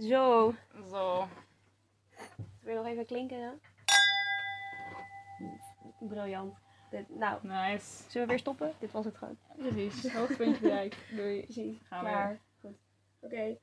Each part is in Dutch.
Zo. Zo. Wil je nog even klinken? ja? Briljant. Dit, nou, Nice. zullen we weer stoppen? Dit was het gewoon. Precies. Hoogtepuntje bereikt. Doei. Precies. Gaan we Klaar. Goed. Oké.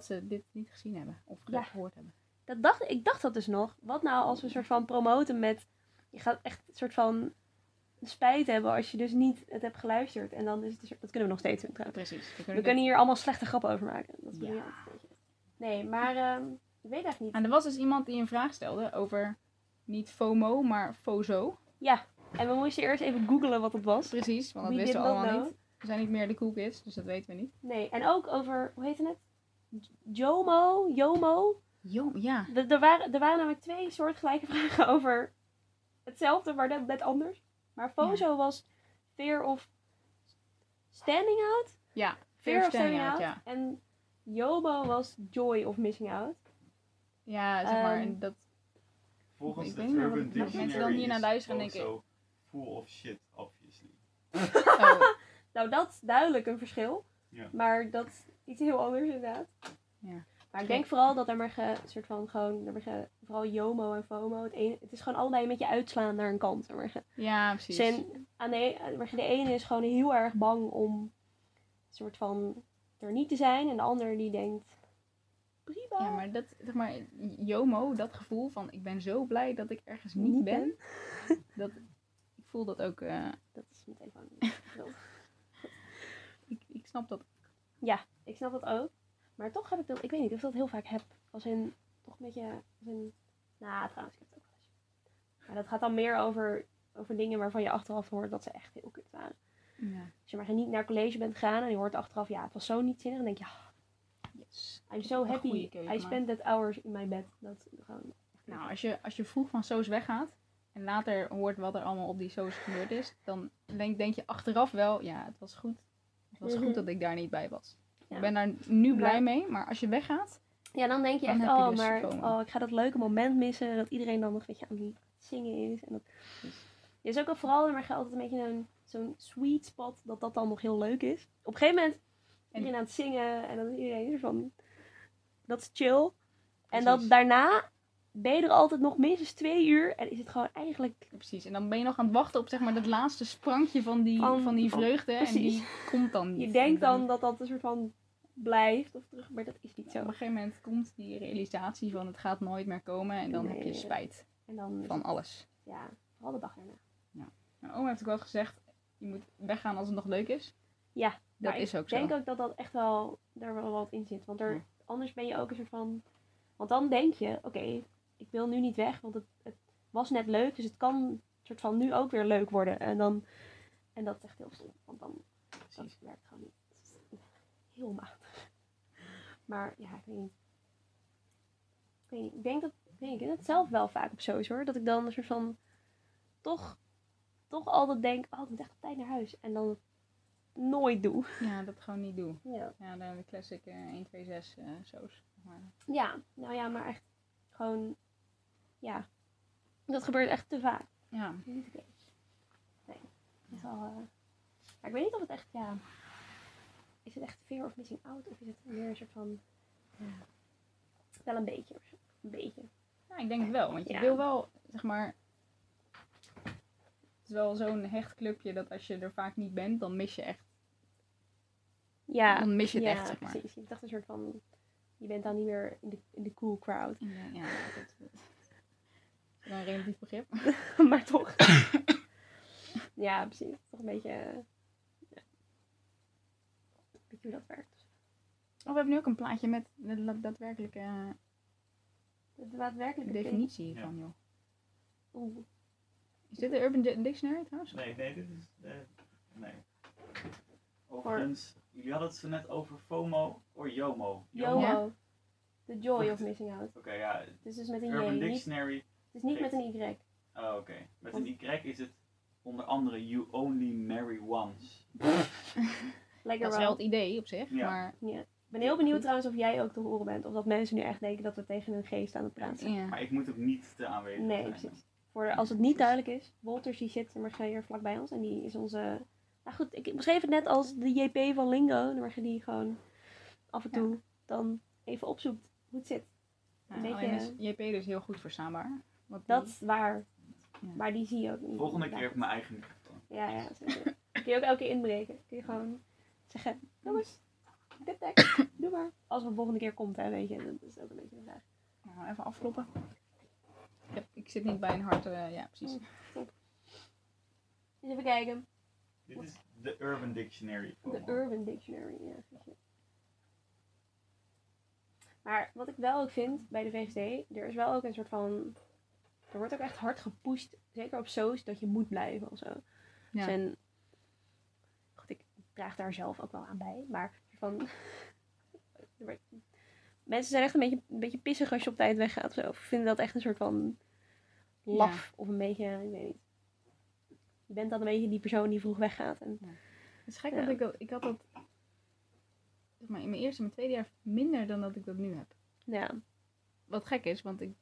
Dat ze dit niet gezien hebben. Of Ja. gehoord hebben. Dat dacht, ik dacht dat dus nog. Wat nou als we een soort van promoten met... Je gaat echt een soort van spijt hebben als je dus niet het hebt geluisterd. En dan is het... soort- Dat kunnen we nog steeds doen trouwens. Precies. We We kunnen hier allemaal slechte grappen over maken. Dat is Ja. Nee, maar ehm, ik weet eigenlijk niet. En er was dus iemand die een vraag stelde over niet FOMO, maar FOZO. Ja, en we moesten eerst even googlen wat het was. Precies, want dat We wisten we allemaal know. niet. We zijn niet meer de cool kids, dus dat weten we niet. Nee, en ook over, hoe heette het? Jomo, Jomo. Jo, ja. Er, er, waren, er waren namelijk twee soortgelijke vragen over hetzelfde, maar net, net anders. Maar Fozo was fear of standing out. Ja, Fear, of standing standing out. ja. En Jomo was joy of missing out. Ja, zeg maar, Ehm, en dat... Volgens Ik de niet Urban wat mensen Dictionary dan hier naar is luisteren en also full of shit, obviously. Oh, Nou, dat is duidelijk een verschil. Ja. Maar dat is iets heel anders inderdaad. Ja. Maar ik denk vooral dat er maar ge, soort van gewoon, er maar ge, vooral JOMO en FOMO, het, ene, het is gewoon allebei een beetje uitslaan naar een kant. Maar ge. ja, precies. Zijn, aan de, e- maar ge- de ene is gewoon heel erg bang om soort van er niet te zijn. En de ander die denkt, prima. Ja, maar dat, zeg maar, JOMO, dat gevoel van ik ben zo blij dat ik ergens niet, Niet ben. Dat, ik voel dat ook, eh, Dat is mijn telefoon. ik, ik snap dat. Ja, ik snap dat ook. Maar toch heb ik dat, ik weet niet of ik dat heel vaak heb. Als in, toch een beetje, als in, nou trouwens, ik heb het ook wel eens. Maar dat gaat dan meer over, over dingen waarvan je achteraf hoort dat ze echt heel kut waren. Ja. Als je maar niet naar college bent gegaan en je hoort achteraf, ja, het was zo niet zinnig. Dan denk je, ah, Yes. I'm so happy. I spent that hours in my bed. Dat gewoon. Nou, als je, als je vroeg van Soos weggaat en later hoort wat er allemaal op die Soos gebeurd is, dan denk, denk je achteraf wel, ja, het was goed. Het was goed dat ik daar niet bij was. Ik ben daar nu blij mee, maar als je weggaat, Ja, dan denk je Dan echt, je oh, dus maar oh, ik ga dat leuke moment missen. Dat iedereen dan nog een beetje aan het zingen is. En dat... Er is ook al vooral maar altijd een beetje een, zo'n sweet spot dat dat dan nog heel leuk is. Op een gegeven moment iedereen aan het zingen en dan is iedereen er van, dat is chill. En dat daarna ben je er altijd nog minstens twee uur en is het gewoon eigenlijk precies. En dan ben je nog aan het wachten op zeg maar dat laatste sprankje van die, Van- van die van- vreugde en die komt dan niet. Je denkt En dan dat dat een soort van blijft of terug, maar dat is niet Op zo. een gegeven moment komt die realisatie van het gaat nooit meer komen en dan heb je spijt En dan van alles. ja, vooral de dag erna. Mijn oom heeft ook wel gezegd, je moet weggaan als het nog leuk is. Ja, Dat is ook ik zo. denk ook dat dat echt wel, daar wel wat in zit. Want er, Ja. anders ben je ook een soort van, want dan denk je, oké, ik wil nu niet weg, want het, het was net leuk, dus het kan soort van nu ook weer leuk worden. En dan, en dat is echt heel stom, want dan, dat werkt gewoon niet. Heel matig. Maar ja, ik weet niet. Ik weet niet, ik denk dat, ik heb het zelf wel vaak op zo's hoor. Dat ik dan een soort van, toch, toch altijd denk, oh ik moet echt op tijd naar huis. En dan het nooit doe. Ja, dat gewoon niet doen. Ja. Ja, dan de classic eh 1, 2, 6 eh soos. Maar, Ja, nou ja, maar echt gewoon, ja. Dat gebeurt echt te vaak. ja, Niet oké. Nee. Het is wel, eh, maar ik weet niet of het echt, ja. Is het echt fear of missing out? Of is het meer een soort van, ja, wel een beetje. of zo. Een beetje. ja, ik denk het wel. Want je Ja. wil wel, zeg maar... is wel zo'n hecht clubje dat als je er vaak niet bent, dan mis je echt. Ja, Dan mis je het ja, echt, zeg maar. precies. Je hebt echt een soort van... Je bent dan niet meer in de, in de cool crowd. Ja, ja dat, dat een relatief begrip. maar toch. ja, precies. Toch een beetje... eh, ja. Weet je hoe dat werkt? Oh, we hebben nu ook een plaatje met de daadwerkelijke De daadwerkelijke definitie Ja. hiervan, joh. Oeh. Is dit de Urban Di- Dictionary trouwens? Nee, nee, dit is. eh, nee. Overigens, jullie hadden het zo net over FOMO of JOMO. YOMO. Ja. The joy of missing out. Oké, ja. Is dus met een Urban J. Niet, Dictionary. Het is niet met een Y. Oh, oké. Met een Y is het onder andere You Only Marry Once. Lekker Dat is wel het idee op zich, Ja. maar Ja. Ik ben heel benieuwd trouwens of jij ook te horen bent. Of dat mensen nu echt denken dat we tegen een geest aan het praten zijn. ja. Maar ik moet ook niet te aanwezig Nee, zijn. precies. Voor de- als het niet duidelijk is, Wolters die zit maar hier vlakbij ons. En die is onze... Nou goed, ik beschreef het net als de JP van Lingo. Waar je die gewoon af en toe dan even opzoekt hoe het zit. Ja, Een beetje- alleen is JP dus heel goed verstaanbaar. Dat is waar. Ja. Maar die zie je ook niet. Volgende keer ik mijn eigen microfoon. Ja, ja. zeker. Kun je ook elke keer inbreken. Kun je gewoon zeggen, jongens, dit tekst, doe maar. Als het de volgende keer komt, hè, weet je. Dat is ook een beetje de vraag. Nou, even afkloppen. Ik, heb, ik zit niet bij een hart, eh, ja precies. Dus even kijken. Dit is de Urban Dictionary. De. Urban Dictionary, ja. Maar wat ik wel ook vind bij de VSD, er is wel ook een soort van... Er wordt ook echt hard gepusht, zeker op soos, dat je moet blijven of zo. Ja. En goed, ik draag daar zelf ook wel aan bij, maar van... Mensen zijn echt een beetje, een beetje pissig als je op tijd weggaat of zo. Of vinden dat echt een soort van laf of een beetje, ik weet niet. Je bent dan een beetje die persoon die vroeg weggaat. En, Het is gek dat ik dat, ik had dat zeg maar, in mijn eerste en mijn tweede jaar minder dan dat ik dat nu heb. ja, Wat gek is, want ik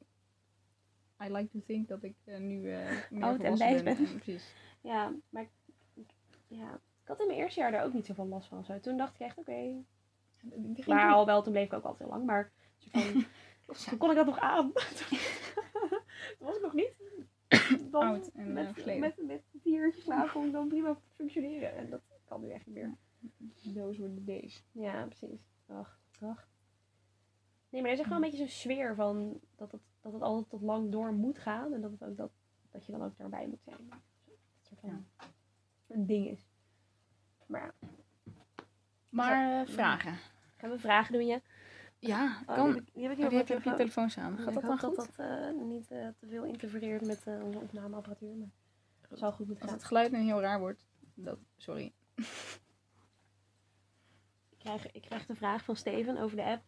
I like to think dat ik eh, nu eh meer Oud en wijs ben. precies. Ja, maar ik, ja, ik had in mijn eerste jaar daar ook niet zoveel last van. Zo. Toen dacht ik echt, oké. Ging Maar al wel, toen bleef ik ook altijd heel lang. Maar van, toen kon ik dat nog aan. toen was ik nog niet. Dan Oud en, eh, met, versleten. met, met vier uurtjes slapen kon ik dan prima functioneren. En dat kan nu echt niet meer. Those were the days. Ja, precies. Ach, ach. Nee, maar er is echt wel een beetje zo'n sfeer van dat het, dat het altijd tot lang door moet gaan. En dat, het ook dat, dat je dan ook daarbij moet zijn. Dat soort van een ding is. Maar ja, Maar eh, vragen. gaan we vragen doen, je? Ja, Oh, kan. die heb ik, die heb ik Oh, hier die op heb je mijn op je telefoon. staan. Ja, Gaat dat dan hoop goed? dat dat eh, niet eh, te veel interfereert met onze opnameapparatuur. Maar het zal goed moeten Als gaan. het geluid nu heel raar wordt, dat, sorry. Ik krijg, ik krijg de vraag van Steven over de app.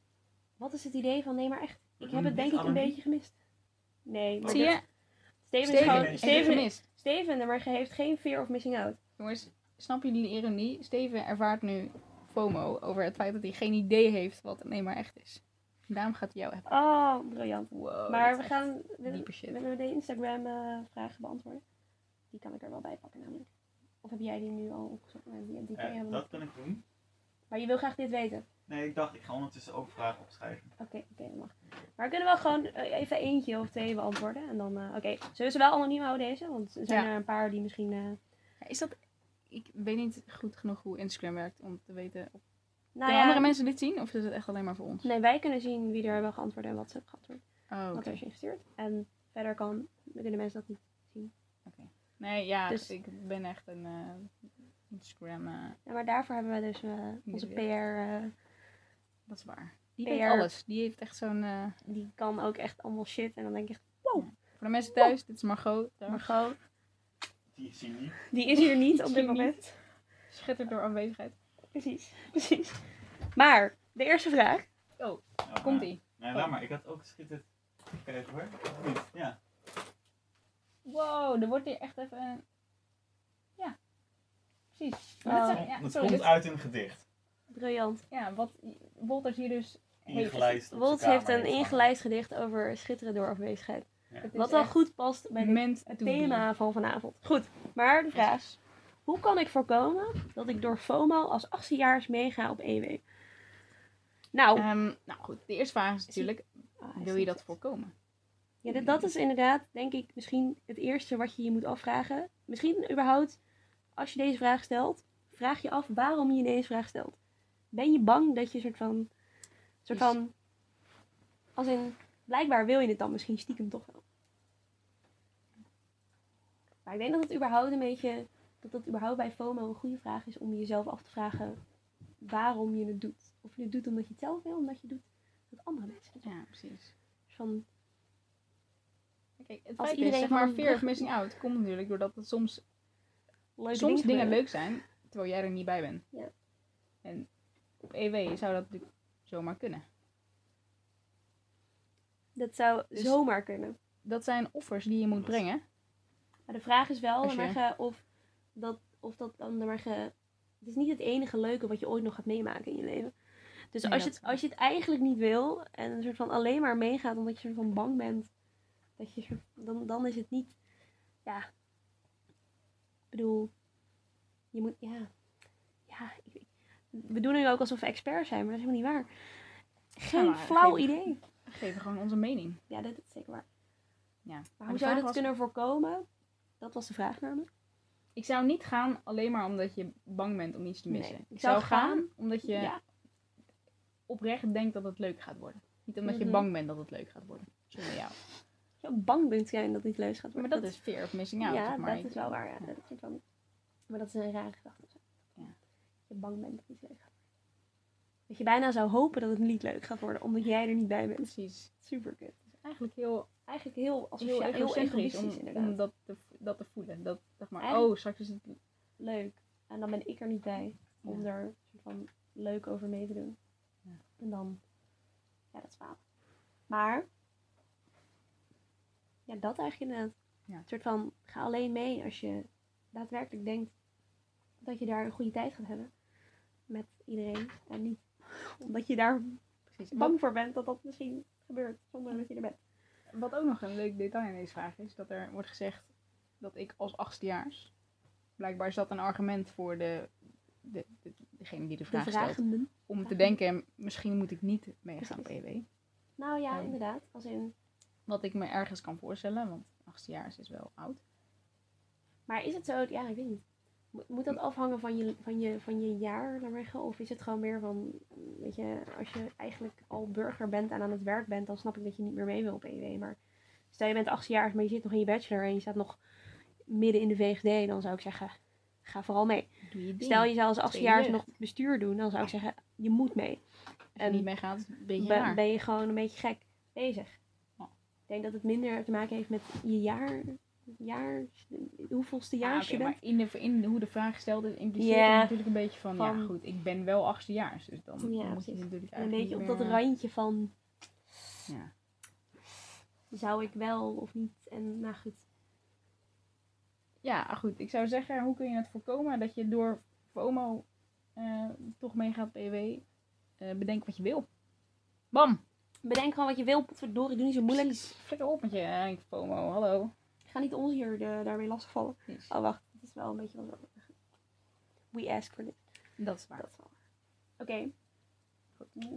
Wat is het idee van nee, maar echt? Ik heb het denk ik een beetje gemist. Nee, maar Zie je? Steven is Steven gewoon... Steven, gemist. Steven, maar hij heeft geen fear of missing out. Jongens, snappen jullie de ironie? Steven ervaart nu FOMO over het feit dat hij geen idee heeft wat het nee maar echt is. Daarom gaat hij jou hebben. Oh, briljant. Wow, maar we gaan... Willen, diepe shit. willen we de Instagram eh, vragen beantwoorden? Die kan ik er wel bij pakken namelijk. Of heb jij die nu al opgezocht? Nee, die, die kan je Eh, dat kan ik doen. Maar je wil graag dit weten. Nee, ik dacht, ik ga ondertussen ook vragen opschrijven. Oké, oké, dat mag. Maar we kunnen wel gewoon eh, even eentje of twee beantwoorden. En dan, eh, oké. Zullen ze wel anoniem houden deze? Want er zijn Ja. er een paar die misschien... eh, Ja, Is dat... Ik weet niet goed genoeg hoe Instagram werkt om te weten... Of... nou Kunnen ja, andere mensen dit zien? Of is het echt alleen maar voor ons? Nee, wij kunnen zien wie er hebben geantwoord en wat ze hebben geantwoord. Oh, Wat oké. er is ingestuurd. En verder kan, kunnen mensen dat niet. Nee, ja, Dus- ik ben echt een eh, Instagram... Ja, maar daarvoor hebben we dus onze PR... Dat is waar. Die PR. weet alles. Die heeft echt zo'n... eh, die kan ook echt allemaal shit. En dan denk ik echt, voor de mensen thuis, dit is Margot. Margot, Die is hier niet. die is hier niet op dit moment. Schittert door aanwezigheid. Precies, precies. Maar, de eerste vraag. Oh, Komt nee. ie. Nee, laat maar. Ik had ook schitterd. Kijk hoor. Ja. Wow, er wordt hier echt even... een- Ja. Precies. Oh. Maar zijn- ja, komt- het sorry, komt dit- uit een gedicht. Briljant. Ja, wat Wolters hier dus... heeft. Ingelijst. op Wolt zijn heeft een ingelijst gedicht over schitteren door afwezigheid. Ja. Wat wel goed past bij het thema van vanavond. Goed, maar de vraag is: hoe kan ik voorkomen dat ik door FOMO als 18-jaars meega op EW? Nou, Ehm, nou goed, de eerste vraag is natuurlijk, Ah, hij wil je dat voorkomen? Ja, dat, dat is inderdaad, denk ik, misschien het eerste wat je je moet afvragen. Misschien überhaupt, als je deze vraag stelt, vraag je af waarom je deze vraag stelt. Ben je bang dat je soort van, soort van, als in, blijkbaar wil je het dan misschien stiekem toch wel. Maar ik denk dat het überhaupt een beetje, dat dat überhaupt bij FOMO een goede vraag is om jezelf af te vragen waarom je het doet. Of je het doet omdat je het zelf wil, omdat je het doet dat andere mensen het doen. Ja, precies. Van, Kijk, het Als feit iedereen is, zeg maar, fear of missing out komt natuurlijk doordat het soms, leuke soms dingen gebeuren. leuk zijn, terwijl jij er niet bij bent. Ja. En op EW zou dat natuurlijk zomaar kunnen. Dat zou Dus- zomaar kunnen. Dat zijn offers die je moet brengen. Maar de vraag is wel je- ge- of, dat, of dat dan maar ge- Het is niet het enige leuke wat je ooit nog gaat meemaken in je leven. Dus Nee, als, je het, als je het eigenlijk niet wil en een soort van alleen maar meegaat omdat je soort van bang bent, dat je, dan, dan is het niet. Ja. Ik bedoel, je moet. Ja. We doen nu ook alsof we expert zijn, maar dat is helemaal niet waar. Geen maar flauw geef- idee. We geven gewoon onze mening. Ja, dat is zeker waar. Ja. Maar hoe zou je dat was- kunnen voorkomen? Dat was de vraag namelijk. Ik zou niet gaan alleen maar omdat je bang bent om iets te missen. Nee, ik zou gaan gaan- omdat je Ja. oprecht denkt dat het leuk gaat worden. Niet omdat je Mhm. bang bent dat het leuk gaat worden. Zonder jou. je ook bang bent zijn dat iets leuks gaat Maar worden. dat is fear of missing out. ja, zeg maar. dat is wel waar. Ja. Dat is van, maar dat is een rare gedachte. of zo. Ja. Dat je bang bent dat iets leuk gaat worden. Dat je bijna zou hopen dat het niet leuk gaat worden, omdat jij er niet bij bent. Precies. Super kut. Eigenlijk heel, Eigenlijk heel, als heel heel, egocentrisch egoïstisch om, inderdaad. om dat, te, dat te voelen. Dat, zeg maar, Eigenlijk- oh, straks is het... Leuk. En dan ben ik er niet bij om Ja. er soort van leuk over mee te doen. Ja. En dan, ja, dat is faal. Maar, ja, dat eigenlijk inderdaad. Ja. Een soort van, ga alleen mee als je daadwerkelijk denkt dat je daar een goede tijd gaat hebben. Met iedereen. En niet omdat je daar Precies. Bang voor bent dat dat misschien gebeurt zonder dat je er bent. wat ook nog een leuk detail in deze vraag is, dat er wordt gezegd dat ik als achtstejaars... Blijkbaar is dat een argument voor de, de, de, degene die de De vraag stelt. Om te denken, misschien moet ik niet meegaan. EW. Nou ja, Ja. inderdaad. Als in, Wat ik me ergens kan voorstellen, want achtstejaars is wel oud. Maar is het zo, ja, ik weet niet. Moet, dat afhangen van je, van je, van je jaar, laat maar zeggen? Of is het gewoon meer van, weet je, als je eigenlijk al burger bent en aan het werk bent, dan snap ik dat je niet meer mee wil op EW. Maar stel je bent 18 jaar, maar je zit nog in je bachelor en je staat nog midden in de VGD, dan zou ik zeggen, ga vooral mee. Je. Stel je zou als 18 jaar nog bestuur doen, dan zou ik zeggen, je moet mee. Als je en niet een beetje Ben, raar. ben je gewoon een beetje gek bezig. Ja. Ik denk dat het minder te maken heeft met je jaar, jaar hoeveelste Ja, jaar Ah, oké, je bent. maar in de, in hoe de vraag gesteld is, impliceert natuurlijk een beetje van, ja goed, ik ben wel achtstejaars. Dus dan, Ja, moet je natuurlijk En een beetje op dat meer, randje van Ja. zou ik wel of niet. En nou goed. ja, goed. Ik zou zeggen, hoe kun je het voorkomen dat je door FOMO eh, toch meegaat op EW? Eh, bedenk wat je wil. Bam! Bedenk gewoon wat je wil. Potverdorie, doe niet zo moeilijk. Flikker op met je eh, FOMO, hallo. Ga niet ons hier de, daarmee lastigvallen. Precies. Oh wacht, het is wel een beetje wat we ask for this. Dat is waar. Dat is wel waar. Oké.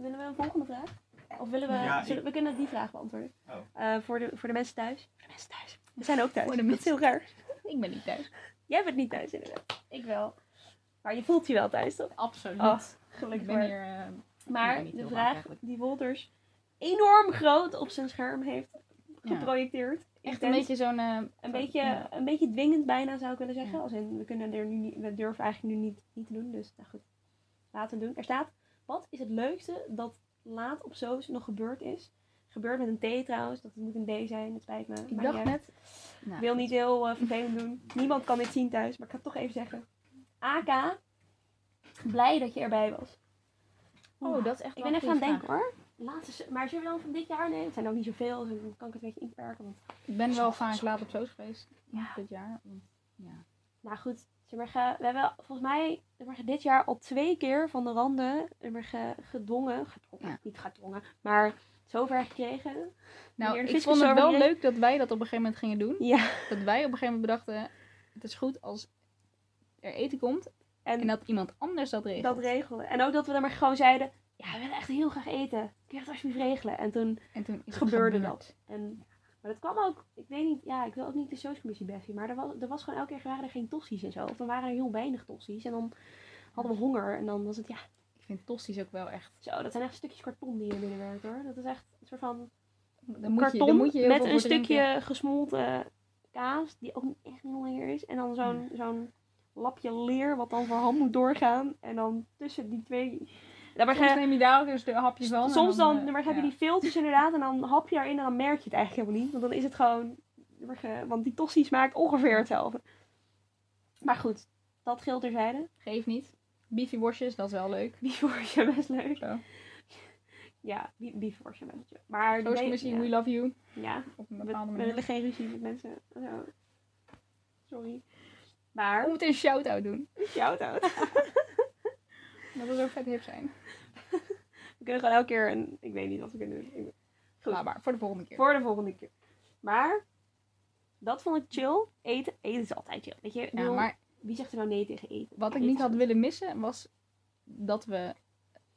Willen we een volgende vraag? Of willen we... Ja, zullen- ik- we kunnen die vraag beantwoorden. Oh. Eh, voor, de, voor de mensen thuis. Voor de mensen thuis. We zijn ook thuis. Voor de dat is heel raar. Ik ben niet thuis. Jij bent niet thuis inderdaad. Ik wel. Maar je voelt je wel thuis, toch? Absoluut. Oh, ik gelukkig ben hier... eh, Maar de vraag die Wolters enorm groot op zijn scherm heeft ja. Echt een beetje zo'n... eh, Een beetje, ja. een beetje dwingend bijna zou ik willen zeggen. Ja. Als in, we, kunnen er nu niet, we durven eigenlijk nu niet, niet te doen. Dus nou goed, laten we doen. Er staat, wat is het leukste dat laat op Soos nog gebeurd is? Gebeurd met een T trouwens, dat het moet een D zijn, het spijt me. Ik Maar dacht net... Nou, wil niet heel eh, vervelend doen. Niemand kan dit zien thuis, maar ik ga het toch even zeggen. AK, blij dat je erbij was. Oh, dat is echt Ik ben even aan het denken hoor. Laatste, maar zullen we dan van dit jaar? Nee, het zijn ook niet zoveel, dus dan kan ik het een beetje inperken. Want... Ik ben wel vaak laat op Soos geweest Ja. dit jaar. Ja. Nou goed, we hebben volgens mij dit jaar al twee keer van de randen gedwongen, gedwongen, Ja. niet gedwongen, maar zover gekregen. Nou, ik vond het wel leuk dat wij dat op een gegeven moment gingen doen. Ja, Dat wij op een gegeven moment bedachten, het is goed als er eten komt en, en dat iemand anders dat regelt. dat regelen. En ook dat we dan maar gewoon zeiden, ja, we willen echt heel graag eten. Kun je het alsjeblieft regelen? En toen en gebeurde gebeurd. dat. En Maar dat kwam ook, ik weet niet, ja, ik wil ook niet de sooscommissie Bessie, maar er was, er was gewoon elke keer waren er geen tossies en zo. Of dan waren er heel weinig tossies en dan hadden we honger en dan was het, ja, Ik vind tosti's ook wel echt... zo, dat zijn echt stukjes karton die je binnenwerkt hoor. Dat is echt een soort van Dan moet je, karton dan moet je heel met veel een drinken. stukje gesmolten kaas, die ook niet echt heel lekker is. En dan zo'n zo'n lapje leer wat dan voor hand moet doorgaan. En dan tussen die twee... Dan je- Soms neem je daar ook eens een hapje van. Soms dan, eh, maar heb je die filters inderdaad en dan hap je erin en dan merk je het eigenlijk helemaal niet. Want dan is het gewoon, want die tossie smaakt ongeveer hetzelfde. Maar goed, dat geldt terzijde. Geef niet. Beefy worstjes, dat is wel leuk. Beefworstje best leuk. Zo. Ja, bie- beefworstje best leuk. Maar ja, we love you. ja, Op een we, bepaalde we manier. willen geen ruzie met mensen. Zo. Sorry. Maar, We moeten een shout-out doen. shout-out. Dat we zo vet hip zijn. We kunnen gewoon elke keer een, ik weet niet wat we kunnen doen. Goed. Laat maar, voor de volgende keer. Voor de volgende keer. Maar, dat vond ik chill. Eten, eten is altijd chill. Weet je, Ja, bedoel, maar wie zegt er nou nee tegen eten? wat ik Eten niet had willen missen, was dat we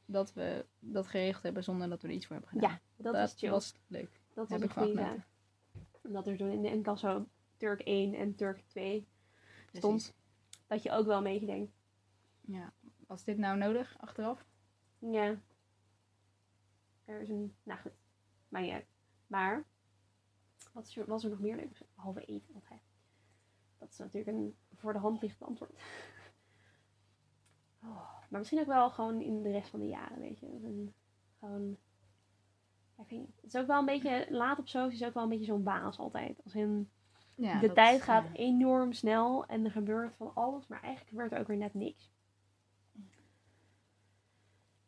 dat, we dat geregeld hebben zonder dat we er iets voor hebben gedaan. Ja, dat, is chill. was leuk. dat heb ik van goede genoten. zaak. Dat er toen in de incasso Turk 1 en Turk 2 stond. Precies. Dat je ook wel een beetje denkt, Ja. Was dit nou nodig, achteraf? ja, er is een, nou goed, maar niet uit. Maar, wat is er, was er nog meer leuk? Behalve eten altijd. Dat is natuurlijk een voor de hand liggend antwoord. Oh, maar misschien ook wel gewoon in de rest van de jaren, weet je. Gewoon, ja, ik weet niet. Het is ook wel een beetje, laat op zo is ook wel een beetje zo'n baas altijd. Als in, Ja, de tijd gaat enorm snel en er gebeurt van alles, maar eigenlijk gebeurt er ook weer net niks.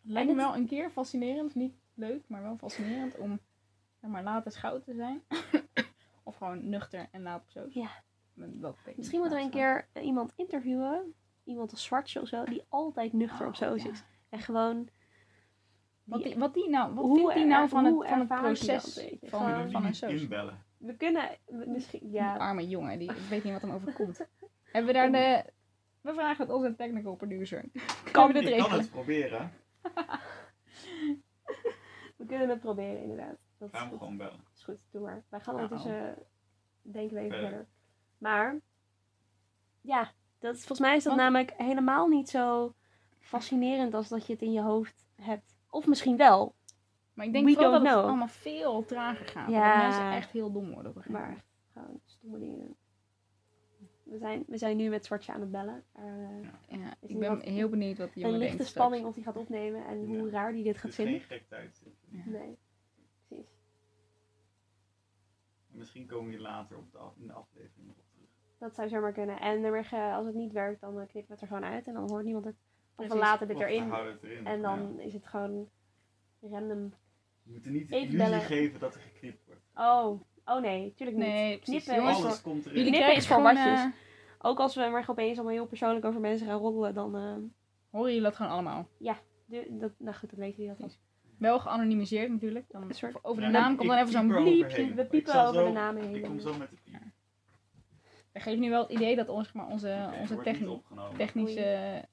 Lijkt En me het- wel een keer fascinerend, niet leuk, maar wel fascinerend om zeg maar, later schout te zijn. of gewoon nuchter en laat op zo. Ja. Met wat betekent Misschien moeten we een laat keer eh, iemand interviewen, iemand als Zwartje of zo, die altijd nuchter op Oh, zo ja. is. En gewoon. Wat, die- die, wat die nou, wat Hoe vindt die nou er- van het, van het proces van, van we een inbellen? we kunnen misschien. Die Ja, arme jongen, die ik weet niet wat hem overkomt. Hebben we daar de... We vragen het onze technical producer. Kan we dit Ik kan het proberen. we kunnen het proberen, inderdaad. Dat Ga is hem goed. gewoon bellen. is goed, doe maar. Wij gaan Nou. ondertussen denken we even Verder. verder. Maar, ja, dat, volgens mij is dat Want- namelijk helemaal niet zo fascinerend als dat je het in je hoofd hebt. Of misschien wel, Maar ik denk We vooral dat het allemaal veel trager gaat. Ja. Dat mensen echt heel dom worden op een gegeven maar gewoon stomme dingen. We zijn, we zijn nu met Zwartje aan het bellen. Er, eh, Ja, Is ik ben wat- heel benieuwd wat die een jongen lichte denkt spanning straks. of hij gaat opnemen en Ja. hoe raar hij dit Het gaat is vinden. geen gek tijd. Ja. Nee, precies. Misschien komen we later op de, af- in de aflevering nog op terug. Dat zou zomaar kunnen. En ge- als het niet werkt, dan eh, knippen we het er gewoon uit en dan hoort niemand het. Of we laten dit erin houden het erin. en dan Ja. is het gewoon random. We moeten niet de Even illusie bellen. geven dat er geknipt wordt. Oh, oh nee, tuurlijk niet. Nee, precies. Knippen Jongens, is Alles voor- komt erin. jullie knippen is voor gewoon, watjes. eh, Ook als we maar opeens allemaal heel persoonlijk over mensen gaan roddelen, dan. eh, horen jullie dat gewoon allemaal. de, dat, nou goed, dan weten jullie dat al. Wel geanonimiseerd natuurlijk. Dan Een soort- over de Ja, naam ik- komt dan even zo'n piep bliep. eroverheen. We piepen over zo- de namen heen. Ik kom zo met de piep. Dat geeft nu wel het idee dat ons, maar onze, onze niet techni- technische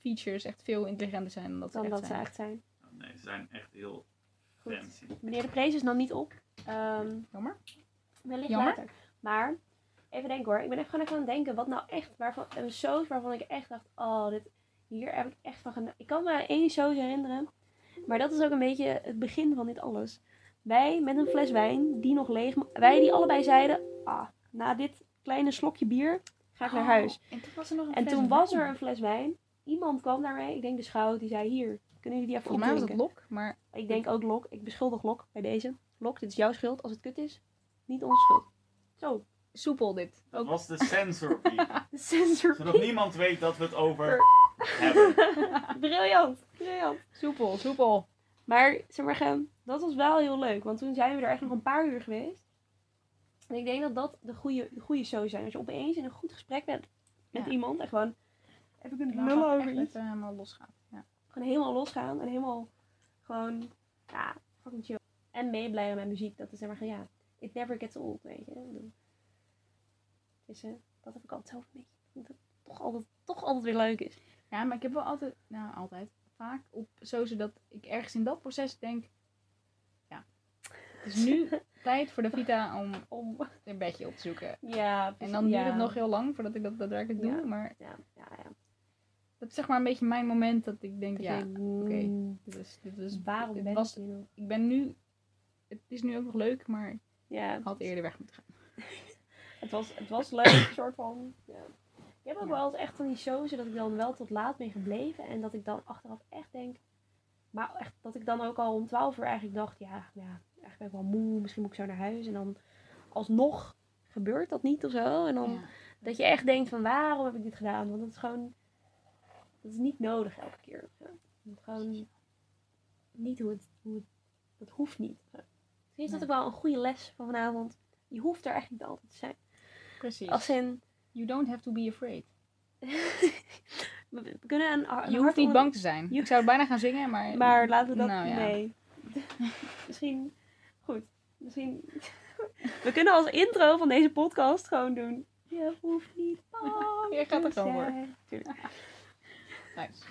features echt veel intelligenter zijn dan dat ze Dan echt dat ze zijn. echt zijn. Nee, ze zijn echt heel Goed. Meneer de Prees is nog niet op. Ehm Jammer. wellicht Jammer. later. Maar, even denken hoor. Ik ben echt gewoon even aan het denken. Wat nou echt, waarvan, een soos waarvan ik echt dacht, oh, dit, hier heb ik echt van genoten. Ik kan me één soos herinneren. Maar dat is ook een beetje het begin van dit alles. Wij met een fles wijn, die nog leeg... Wij die allebei zeiden, ah, na dit kleine slokje bier ga ik naar huis. Oh, en toen was er nog een En fles toen was er wijn. een fles wijn. Iemand kwam daarmee, ik denk de schout, die zei, hier, kunnen jullie die even Volgens mij was het lok, maar Ik denk ook Lok. Ik beschuldig Lok bij deze. Lok, dit is jouw schuld. Als het kut is, niet onze schuld. Zo, soepel dit. Dat Ook- was de sensor de sensor. Zodat niemand weet dat we het over hebben. briljant, briljant. Soepel, soepel. Maar, zeg maar, gaan, dat was wel heel leuk. Want toen zijn we er echt nog een paar uur geweest. En ik denk dat dat de goede, de goede show zijn. Als je opeens in een goed gesprek bent met Ja. iemand. En gewoon even kunt lullen over iets. even helemaal losgaan. Gewoon helemaal losgaan. En helemaal gewoon, ja, fucking chill. En meeblijven met muziek. Dat is zeg maar, ja, it never gets old, weet je. Dus eh, dat heb ik altijd een beetje. Dat het toch altijd, toch altijd weer leuk is. ja, maar ik heb wel altijd, nou altijd, vaak op zo zodat ik ergens in dat proces denk, ja, Het is nu tijd voor de Vita om Om. een bedje op te zoeken. Ja, En dan duurt het nog heel lang voordat ik dat daadwerkelijk doe. Ja. Maar Ja, ja, ja. Dat is zeg maar een beetje mijn moment dat ik denk, Dat ja, oké. mm, dit is, dit is, waarom het ben was, ik nog? ik ben nu, het is nu ook nog leuk, maar ik Ja, had eerder weg moeten gaan. het was, het was leuk, een soort van. Ja. Ik heb ook wel eens echt van die shows dat ik dan wel tot laat ben gebleven. En dat ik dan achteraf echt denk. Maar echt dat ik dan ook al om 12 uur eigenlijk dacht, ja, ja, eigenlijk ben ik wel moe, misschien moet ik zo naar huis. En dan alsnog gebeurt dat niet of zo. En dan Ja. dat je echt denkt van waarom heb ik dit gedaan? Want dat is gewoon, dat is niet nodig elke keer. Gewoon niet hoe het, hoe het, dat hoeft niet. Misschien is dat ook wel een goede les van vanavond. Je hoeft er eigenlijk niet altijd te zijn. Precies. Als in, You don't have to be afraid. we, kunnen een, een Je hoeft niet onder- bang te zijn. Je- Ik zou bijna gaan zingen, maar... Maar laten we dat, Nou ja. nee. Misschien, goed. Misschien, we kunnen als intro van deze podcast gewoon doen. Je hoeft niet bang Je gaat er gewoon voor. Tuurlijk. Nice.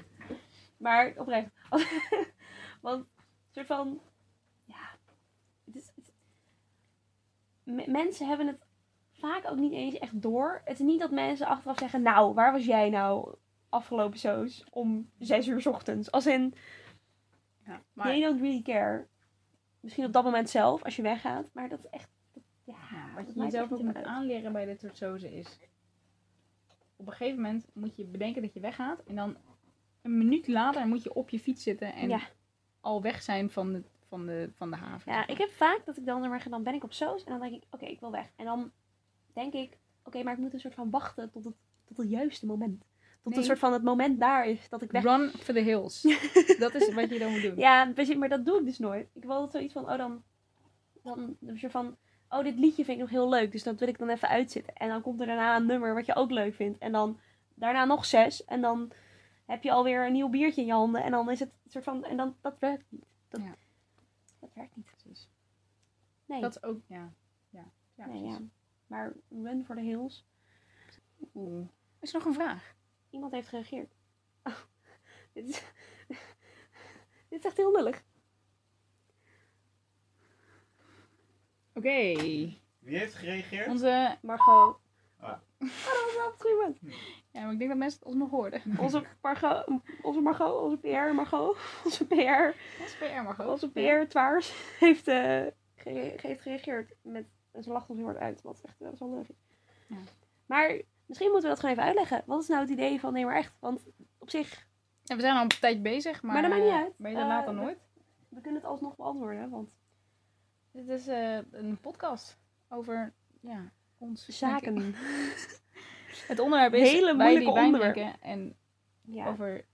Maar oprecht. Want een soort van. Ja. Het is, het- mensen hebben het vaak ook niet eens echt door. Het is niet dat mensen achteraf zeggen: Nou, waar was jij nou afgelopen shows om zes uur 's ochtends? Als in, Ja, they maar don't really care. Misschien op dat moment zelf, als je weggaat. Maar dat is echt. dat- ja, wat je jezelf ook moet uit. aanleren bij dit soort sozen is... Op een gegeven moment moet je bedenken dat je weggaat. En dan een minuut later moet je op je fiets zitten en Ja. al weg zijn van de, van de, van de haven. Ja, ik heb vaak dat ik dan, dan ben ik op soos en dan denk ik, oké, ik wil weg. En dan denk ik, oké, maar ik moet een soort van wachten tot het, tot het juiste moment. Tot Nee. een soort van het moment daar is dat ik weg... Run for the hills. dat is wat je dan moet doen. Ja, maar dat doe ik dus nooit. Ik wil altijd zoiets van, oh dan, dan een soort van, oh dit liedje vind ik nog heel leuk, dus dat wil ik dan even uitzitten. En dan komt er daarna een nummer wat je ook leuk vindt. En dan daarna nog zes en dan heb je alweer een nieuw biertje in je handen. En dan is het een soort van, en dan, dat werkt niet. Dat, Ja. dat werkt niet. Precies. Nee. Dat is ook, ja. Ja, ja, nee, precies. ja. Maar Run for the Hills. Oeh. Is er nog een vraag? Iemand heeft gereageerd. Oh, dit, is, dit is echt heel lullig. Oké. Wie heeft gereageerd? Onze... Margot. Ah. Oh, dat was wel het goede. Ja, maar ik denk dat mensen het alsnog hoorden. Onze Margot, onze Margot, onze PR Margot, onze PR, Onze PR mag ook. onze PR Twaars heeft, eh, gere- heeft gereageerd met, en ze lacht ons heel hard uit, wat echt wel zo leuk is. Ja. Maar misschien moeten we dat gewoon even uitleggen. Wat is nou het idee van nee maar echt? Want op zich, Ja, we zijn al een tijdje bezig, maar... Maar dat maakt niet eh, uit. Beter Eh, laat dan we- nooit. we kunnen het alsnog beantwoorden, want Dit is eh, een podcast over, ja, ons. zaken. Het onderwerp is Hele moeilijke die wijn en Ja, over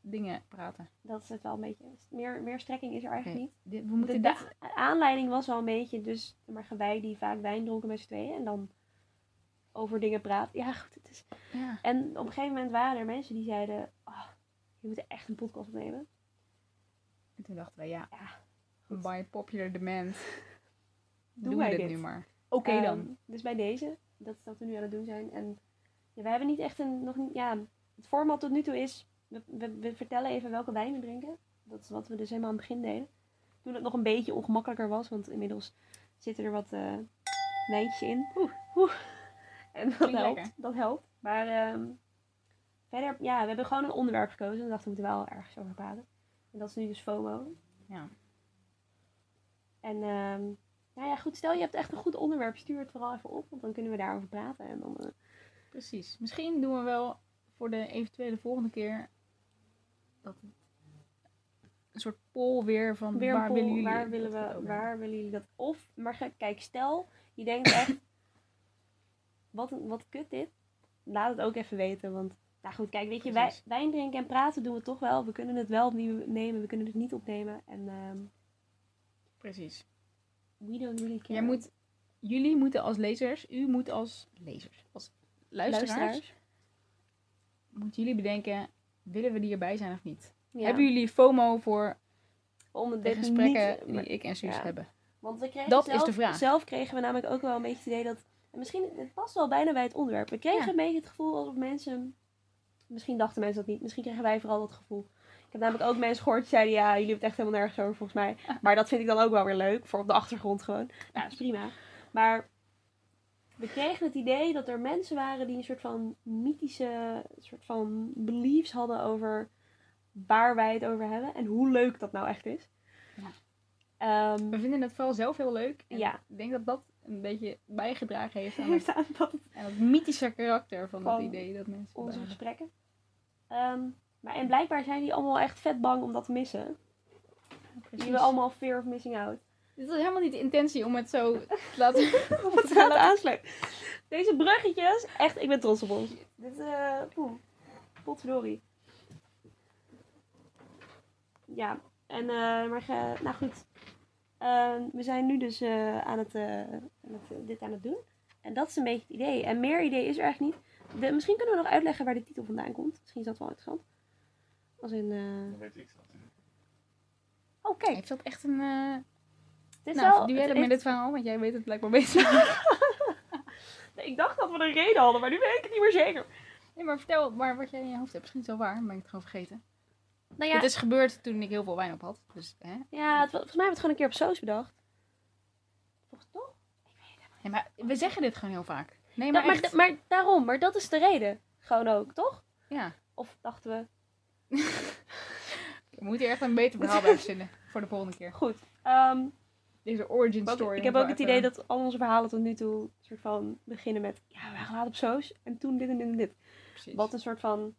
dingen praten. dat is het wel een beetje. Meer, meer strekking is er eigenlijk niet. Dit, we De, moeten de dit... aanleiding was wel een beetje, dus maar wij die vaak wijn dronken met z'n tweeën en dan over dingen praten. Ja, goed, het is. Ja. En op een gegeven moment waren er mensen die zeiden: oh, je moet echt een podcast opnemen. En toen dachten wij, ja, Ja, goed. by popular demand Doen doen, wij we dit dit. nu maar. Oké dan. Ehm, dus bij deze, dat is wat we nu aan het doen zijn. En ja, we hebben niet echt een, nog niet, ja, het format tot nu toe is, we, we, we vertellen even welke wijn we drinken. Dat is wat we dus helemaal aan het begin deden. Toen het nog een beetje ongemakkelijker was, want inmiddels zitten er wat wijntjes in. Oeh, oeh. En dat helpt, lekker. dat helpt. Maar ehm, verder, ja, we hebben gewoon een onderwerp gekozen. En dachten we moeten wel ergens over praten. En dat is nu dus FOMO. Ja. En ehm, nou ja, goed, stel je hebt echt een goed onderwerp, stuur het vooral even op, want dan kunnen we daarover praten. En dan, eh, Precies. Misschien doen we wel voor de eventuele volgende keer dat een soort poll weer van weer waar poll, willen jullie waar willen we, waar willen jullie dat? Of, maar kijk, stel je denkt echt, wat, wat kut dit, laat het ook even weten, want nou goed, kijk, weet je, wij, wijn drinken en praten doen we toch wel. We kunnen het wel opnieuw nemen, we kunnen het niet opnemen. En ehm, Precies. we don't really care. Jij moet, jullie moeten als lezers, u moet als lezers, als luisteraars, luisteraars. moeten jullie bedenken, willen we hierbij zijn of niet? Ja, Hebben jullie FOMO voor om de gesprekken niet, die ik en Suus ja. hebben? Want we kregen Dat is zelf, de vraag. Zelf kregen we namelijk ook wel een beetje het idee dat... En misschien, het past wel bijna bij het onderwerp. We kregen Ja. een beetje het gevoel alsof mensen misschien dachten mensen dat niet. Misschien kregen wij vooral dat gevoel. Ik heb namelijk ook mensen gehoord die zeiden, ja, jullie hebben het echt helemaal nergens over volgens mij. Maar dat vind ik dan ook wel weer leuk, voor op de achtergrond gewoon. Ja, dat is prima. Maar we kregen het idee dat er mensen waren die een soort van mythische, soort van beliefs hadden over waar wij het over hebben. En hoe leuk dat nou echt is. Ja. Ehm, We vinden het vooral zelf heel leuk. En Ja. Ik denk dat dat een beetje bijgedragen heeft aan het, heeft aan dat het aan het mythische karakter van, Van het idee dat mensen onze hebben. gesprekken. Ehm, maar en blijkbaar zijn die allemaal echt vet bang om dat te missen. Die hebben allemaal fear of missing out. Dit is helemaal niet de intentie om het zo te laten... Om het gaat aansluiten. Deze bruggetjes, echt, ik ben trots op ons. Dit, eh, poeh, potverdorie. Ja, en, eh, maar, ge- nou goed. Ehm, we zijn nu dus eh, aan het, eh, aan het, eh, dit aan het doen. En dat is een beetje het idee. En meer idee is er echt niet. De, misschien kunnen we nog uitleggen waar de titel vandaan komt. Misschien is dat wel interessant. Als in, eh, Dan weet ik dat. oh kijk, Heeft dat echt een... het is nou, wel... het dat met dit verhaal? Want jij weet het blijkbaar beter. Nee, ik dacht dat we een reden hadden, maar nu weet ik het niet meer zeker. nee, maar vertel maar wat jij in je hoofd hebt. Misschien is het wel waar, maar ik het gewoon vergeten. Nou ja, Het is gebeurd toen ik heel veel wijn op had. Dus, hè? ja het, volgens mij hebben we het gewoon een keer op Soos bedacht. Volgens toch? Ja, maar we zeggen dit gewoon heel vaak. Nee, Dat- maar maar, echt. maar daarom, maar dat is de reden. Gewoon ook, toch? Ja. Of dachten we, We moeten hier echt een beter verhaal bij verzinnen. Voor de volgende keer. goed. ehm, Deze origin ook- story. ik heb ook het idee dat al onze verhalen tot nu toe soort van beginnen met, ja, we gaan laat op Soos en toen dit en dit en dit. Precies. Wat een soort van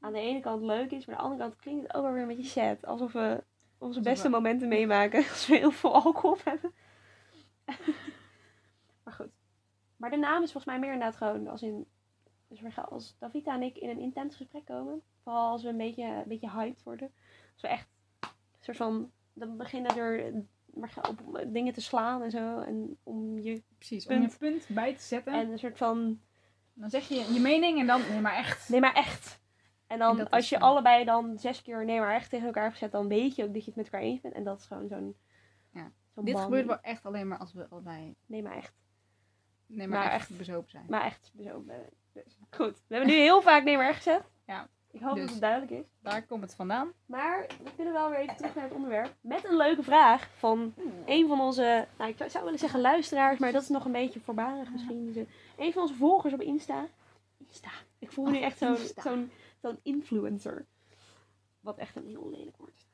aan de ene kant leuk is, maar aan de andere kant klinkt het ook wel weer een beetje sad. Alsof we onze beste we- momenten meemaken als we heel veel alcohol hebben. maar goed. Maar de naam is volgens mij meer inderdaad gewoon als in... Dus als Davita en ik in een intens gesprek komen, vooral als we een beetje, een beetje hyped worden. Als we echt een soort van... Dan beginnen er op dingen te slaan en zo. En om je... Precies. punt. Om je punt bij te zetten. En een soort van... Dan zeg je je mening en dan. Nee, maar echt. Nee, maar echt. En dan, En als je dan- allebei dan zes keer nee, maar echt tegen elkaar hebt gezet, dan weet je ook dat je het met elkaar eens bent. En dat is gewoon zo'n. Ja. zo'n Dit gebeurt wel echt alleen maar als we allebei. Nee, maar echt. Nee, maar, Maar echt, echt. bezopen zijn. Maar echt. Zo, eh, dus. Goed. We hebben nu heel vaak nee, maar echt gezet. Ja. Ik hoop Dus. dat het duidelijk is. Daar komt het vandaan. Maar we kunnen wel weer even terug naar het onderwerp. Met een leuke vraag van een van onze, nou ik zou- willen zeggen luisteraars, maar dat is nog een beetje voorbarig misschien. Dus, eh, een van onze volgers op Insta. Insta. Ik voel me nu echt zo'n zo'n zo'n influencer. Wat echt een heel lelijk woord is.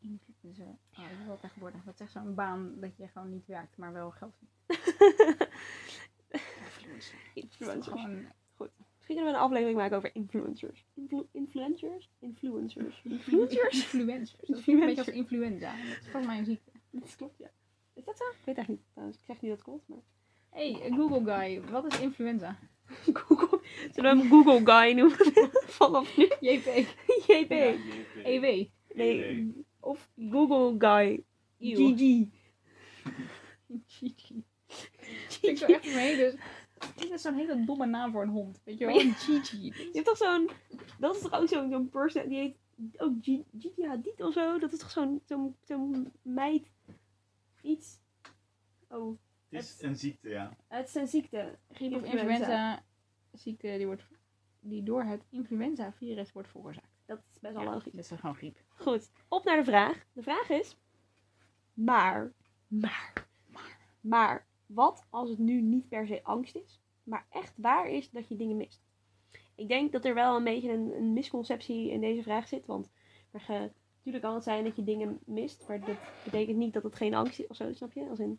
Influencer. Oh, dat is wel tegenwoordig. Dat is echt zo'n baan dat je gewoon niet werkt, maar wel geld verdient. Influencer. Influencers. Misschien kunnen we een aflevering maken over influencers. Influ influencers? Influencers. Influencers? influencers. Dat is een beetje als influenza. Dat is volgens mij een ziekte. dat klopt, ja. Is dat zo? Ik weet echt niet. trouwens. Ik zeg niet dat het klopt, maar... Hey, Google Guy. Wat is influenza? Google. Zullen we hem Google Guy noemen? Vanaf nu. JP. JP. Ja, JP. EW. Nee. Of Google Guy. GG. Gigi. Ik zo echt mee, dus... Dit is zo'n hele domme naam voor een hond. Weet je wel? Maar Gigi. Je hebt toch zo'n... Dat is toch ook zo'n zo'n person... Die heet ook G- Gigi Hadid of zo? Dat is toch zo'n zo'n zo'n meid... Iets... Oh. Het is een ziekte, ja. Het is een ziekte. Griep of influenza ziekte die, wordt, die door het influenza-virus wordt veroorzaakt. Dat is best wel Ja, logisch. dat is gewoon griep. Goed, op naar de vraag. De vraag is... Maar, maar, maar, maar... Wat als het nu niet per se angst is, maar echt waar is dat je dingen mist? Ik denk dat er wel een beetje een, een misconceptie in deze vraag zit. Want er ge- natuurlijk kan het zijn dat je dingen mist, maar dat betekent niet dat het geen angst is of zo, snap je? Als in,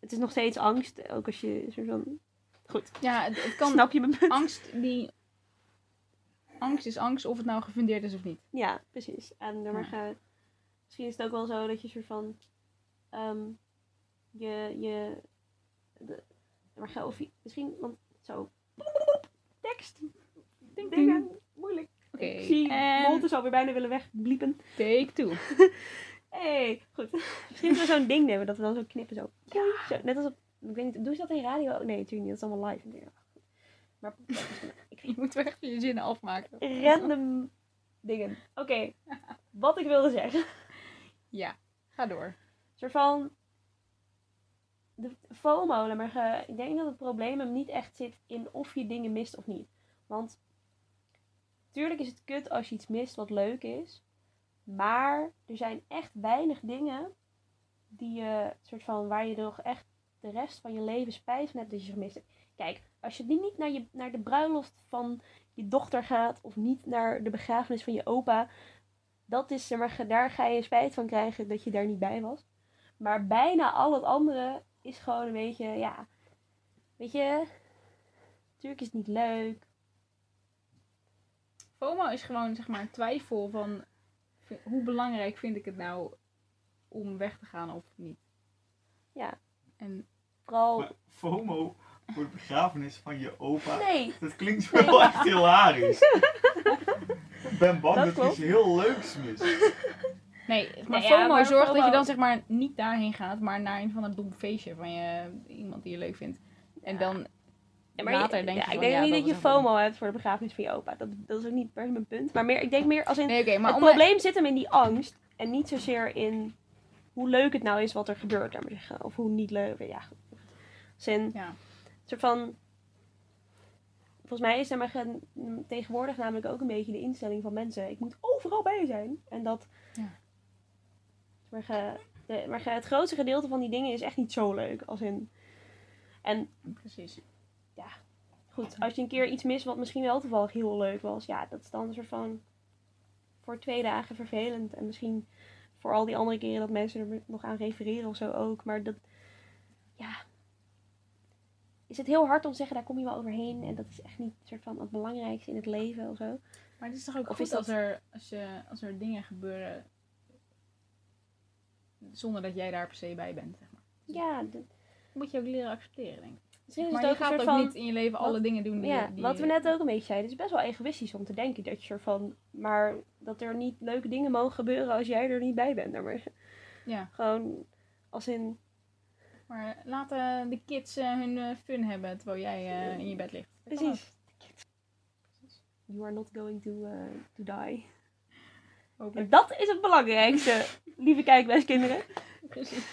het is nog steeds angst, ook als je van... Goed, Ja, het, het kan... snap je mijn punt? Angst die... Angst is angst of het nou gefundeerd is of niet. Ja, precies. En dan maar ge- misschien is het ook wel zo dat je soort van ehm, je je de, maar of je, misschien want zo tekst Ding, dingen moeilijk. Oké, Ik zie en is alweer bijna willen wegbliepen. take two. hey, goed. misschien moeten we zo'n ding nemen dat we dan zo knippen zo. zo net als op, ik weet niet, doen ze dat in radio? Nee, natuurlijk niet. Dat is allemaal live. natuurlijk. Maar ik Je moet echt je zinnen afmaken. random dingen. Oké, wat ik wilde zeggen. Ja, ga door. Een soort van. De FOMO, maar ik denk dat het probleem hem niet echt zit in of je dingen mist of niet. Want tuurlijk is het kut als je iets mist wat leuk is. Maar er zijn echt weinig dingen die je, soort van, waar je nog echt de rest van je leven spijt van hebt dat je gemist hebt. Kijk, als je niet naar, je, naar de bruiloft van je dochter gaat of niet naar de begrafenis van je opa, dat is, maar, daar ga je spijt van krijgen dat je daar niet bij was. Maar bijna al het andere is gewoon een beetje, ja, weet je, natuurlijk is het niet leuk. FOMO is gewoon zeg maar twijfel van hoe belangrijk vind ik het nou om weg te gaan of niet. Ja. En Vooral, Maar FOMO voor de begrafenis van je opa. nee, Dat klinkt wel echt hilarisch. Ik ben bang Dat dat, iets heel leuks mis. Nee, maar Nou ja, FOMO zorgt dat je dan zeg maar niet daarheen gaat, maar naar een van een dom feestje van je, iemand die je leuk vindt. En Ja. dan Ja, maar je- later denk ja, je ik denk niet dat dat je FOMO hebt voor de begrafenis van je opa. Dat, dat is ook niet per se mijn punt. Maar meer, ik denk meer als in... Nee, oké, maar het om probleem zit hem in die angst. En niet zozeer in hoe leuk het nou is wat er gebeurt, laat maar zeggen. Of hoe niet leuk. Ja, goed. Als in, Ja. een soort van... Volgens mij is er maar ge- tegenwoordig namelijk ook een beetje de instelling van mensen. Ik moet overal bij zijn. En dat... Ja. Maar, ge- de, maar ge- het grootste gedeelte van die dingen is echt niet zo leuk. Als in... En Precies. goed, als je een keer iets mist wat misschien wel toevallig heel leuk was, ja, dat is dan een soort van voor twee dagen vervelend. En misschien voor al die andere keren dat mensen er nog aan refereren of zo ook. Maar dat, ja, is het heel hard om te zeggen, daar kom je wel overheen. En dat is echt niet een soort van het belangrijkste in het leven of zo. Maar het is toch ook Of goed is dat- als, er, als, je, als er dingen gebeuren zonder dat jij daar per se bij bent, zeg maar. Ja, dat, moet je ook leren accepteren, denk ik. misschien is Maar het je ook een gaat soort ook van... niet in je leven wat- alle dingen doen die, Ja, die wat we net ook een beetje zeiden. Het is best wel egoïstisch om te denken dat je soort van... Maar dat er niet leuke dingen mogen gebeuren als jij er niet bij bent. Maar Ja, gewoon als in... maar laten de kids eh, hun eh, fun hebben terwijl jij eh, in je bed ligt. Precies. You are not going to, uh, to die. Hopelijk. En dat is het belangrijkste, lieve kijkwijskinderen. Precies.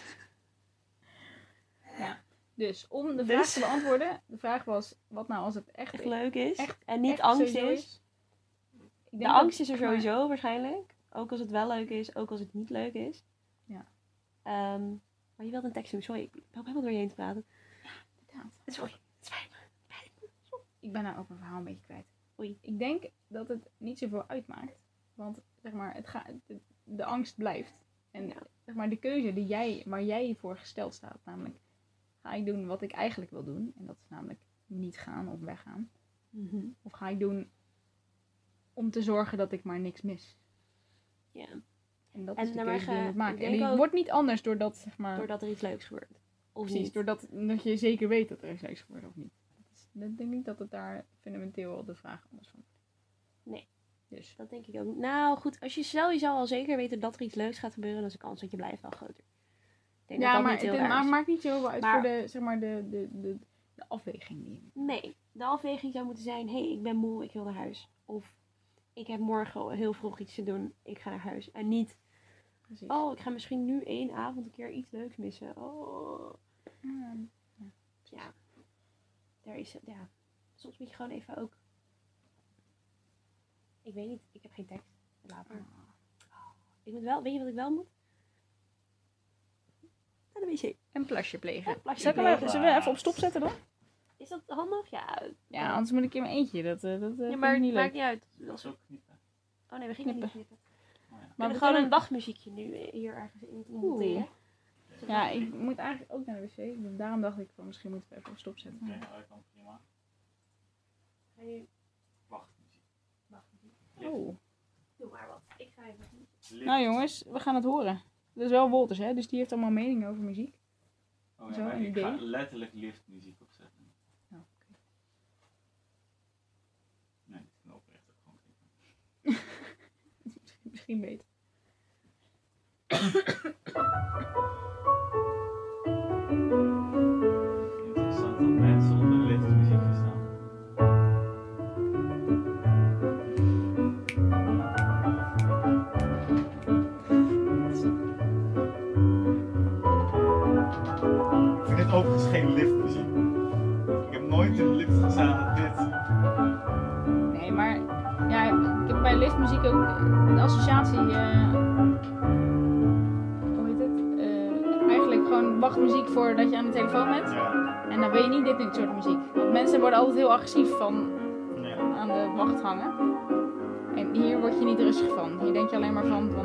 Ja, dus om de Dus. vraag te beantwoorden. De vraag was, wat nou als het echt, Echt leuk is. Echt- en niet angst is. Ik denk De dat- angst is er maar- sowieso waarschijnlijk. Ook als het wel leuk is, ook als het niet leuk is. Ja. Ehm, maar je wilt een tekst doen, sorry. Ik ben helemaal door je heen te praten. Inderdaad. Sorry. Het spijt me. Ik ben nou ook mijn verhaal een beetje kwijt. Oei. Ik denk dat het niet zoveel uitmaakt. Want zeg maar, het gaat, de, de angst blijft. En Ja. zeg maar, de keuze die jij, waar jij voor gesteld staat, namelijk ga ik doen wat ik eigenlijk wil doen. En dat is namelijk niet gaan of weggaan. Mhm. Of ga ik doen om te zorgen dat ik maar niks mis. Ja. En dat En is de keuze die je moet maken. ik En die ook- wordt niet anders doordat, zeg maar... Doordat er iets leuks gebeurt. Of Precies, niet. doordat dat je zeker weet dat er iets leuks gebeurt of niet. Dat is, ik denk niet dat het daar fundamenteel de vraag anders van. Nee. Dus, Dat denk ik ook. Nou goed, als je stel je zou al zeker weten dat er iets leuks gaat gebeuren, dan is de kans dat je blijft wel groter. Ik denk ja, dat maar niet heel het maakt niet zoveel uit Maar- voor de, zeg maar, de, de, de, de afweging die. Nee, de afweging zou moeten zijn: hé, hey, ik ben moe, ik wil naar huis. Of ik heb morgen heel vroeg iets te doen, ik ga naar huis. En niet, Precies. oh, ik ga misschien nu één avond een keer iets leuks missen. Oh, Ja. ja. Daar is het, ja. Soms moet je gewoon even ook. Ik weet niet, ik heb geen tekst. Laat maar. Ik moet wel, weet je wat ik wel moet? Naar de wc. Een plasje plegen. Plasje Zal ik hem plegen. even- zullen we even op stop zetten dan? Is dat handig? Ja. Ja, anders moet ik in mijn eentje. Dat, eh, dat eh, ja maar niet maakt leuk. niet uit. Dat is ook knippen. Oh nee, we gingen niet Knippen. Oh, ja. Maar Maar we we gewoon een wachtmuziekje nu eh, hier ergens in monteren. Ja, ik moet eigenlijk ook naar de wc. Daarom dacht ik van misschien moeten we even op stop zetten. Oké, nou, dat kan prima. Ga je Wacht. muziek. wachtmuziek? Oh. Doe maar wat. Ik ga even. Nou jongens, we gaan het horen. Dat is wel Wolters, hè? Dus die heeft allemaal meningen over muziek. Oh, ja, zo, maar een ik ga letterlijk liftmuziek opzetten. Oh, Nee, ik kan oprecht ook gewoon knippen. Misschien beter. dit soort muziek. Want mensen worden altijd heel agressief van Ja. aan de wacht hangen. En hier word je niet rustig van. Hier denk je alleen maar van, van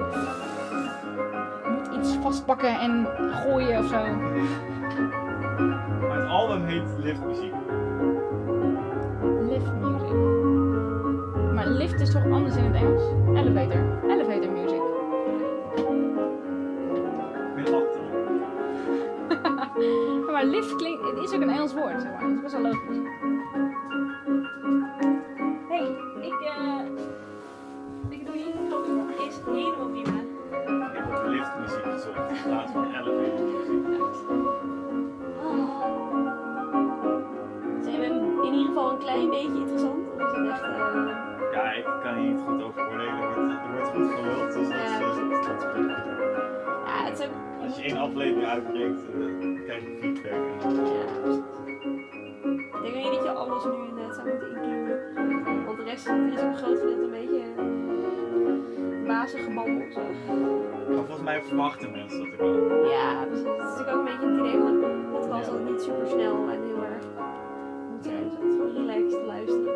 je moet iets vastpakken en gooien of zo. Maar het album heet Liftmuziek. Lift music. Maar lift is toch anders in het Engels? Elevator. Zeg maar. Dat is best wel logisch. hey, ik, eh. ik doe hier gewoon Is helemaal prima. Ik heb op liftmuziek gezocht in plaats van elevatormuziek. Zijn we in ieder geval een klein beetje interessant? Of is het echt... eh, Ja, ik kan hier niet goed over oordelen. Er wordt, goed geluld, dus dat, is, dat is. Ja, het is ook... Als je één aflevering uitbrengt, eh, krijg je feedback. Alles nu inderdaad zou moeten includen. Want de rest er is een groot gedeelte een beetje wazig gebabbeld. Zo. maar volgens mij verwachten mensen dat ik wel. Ja, precies. Het is natuurlijk ook een beetje het idee van een podcast dat niet super snel en heel erg moet zijn. Dus het is gewoon relaxed te luisteren.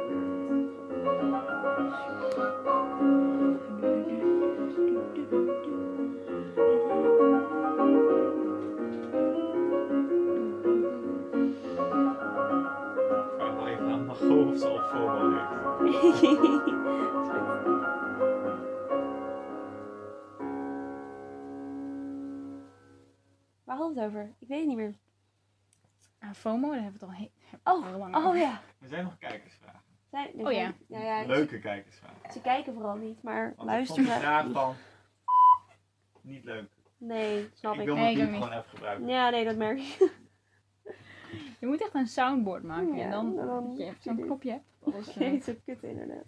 Waar hadden we het over? Ik weet het niet meer. Ah, FOMO, daar hebben we het al heel, Oh, heel lang oh over. ja. Er zijn nog kijkersvragen. Zij, Oh ja. ja, ja Leuke kijkersvragen. Ze, ze kijken vooral niet, maar Want ik vond luisteren. de vraag van... Niet leuk. Nee, snap ik ik. wil Nee, mijn ik niet. gewoon even gebruiken. Ja, nee, dat merk ik. Je moet echt een soundboard maken Ja, en dan, en dan- je echt zo'n knopje hebt. Alles, Oké, eh, zo kut inderdaad.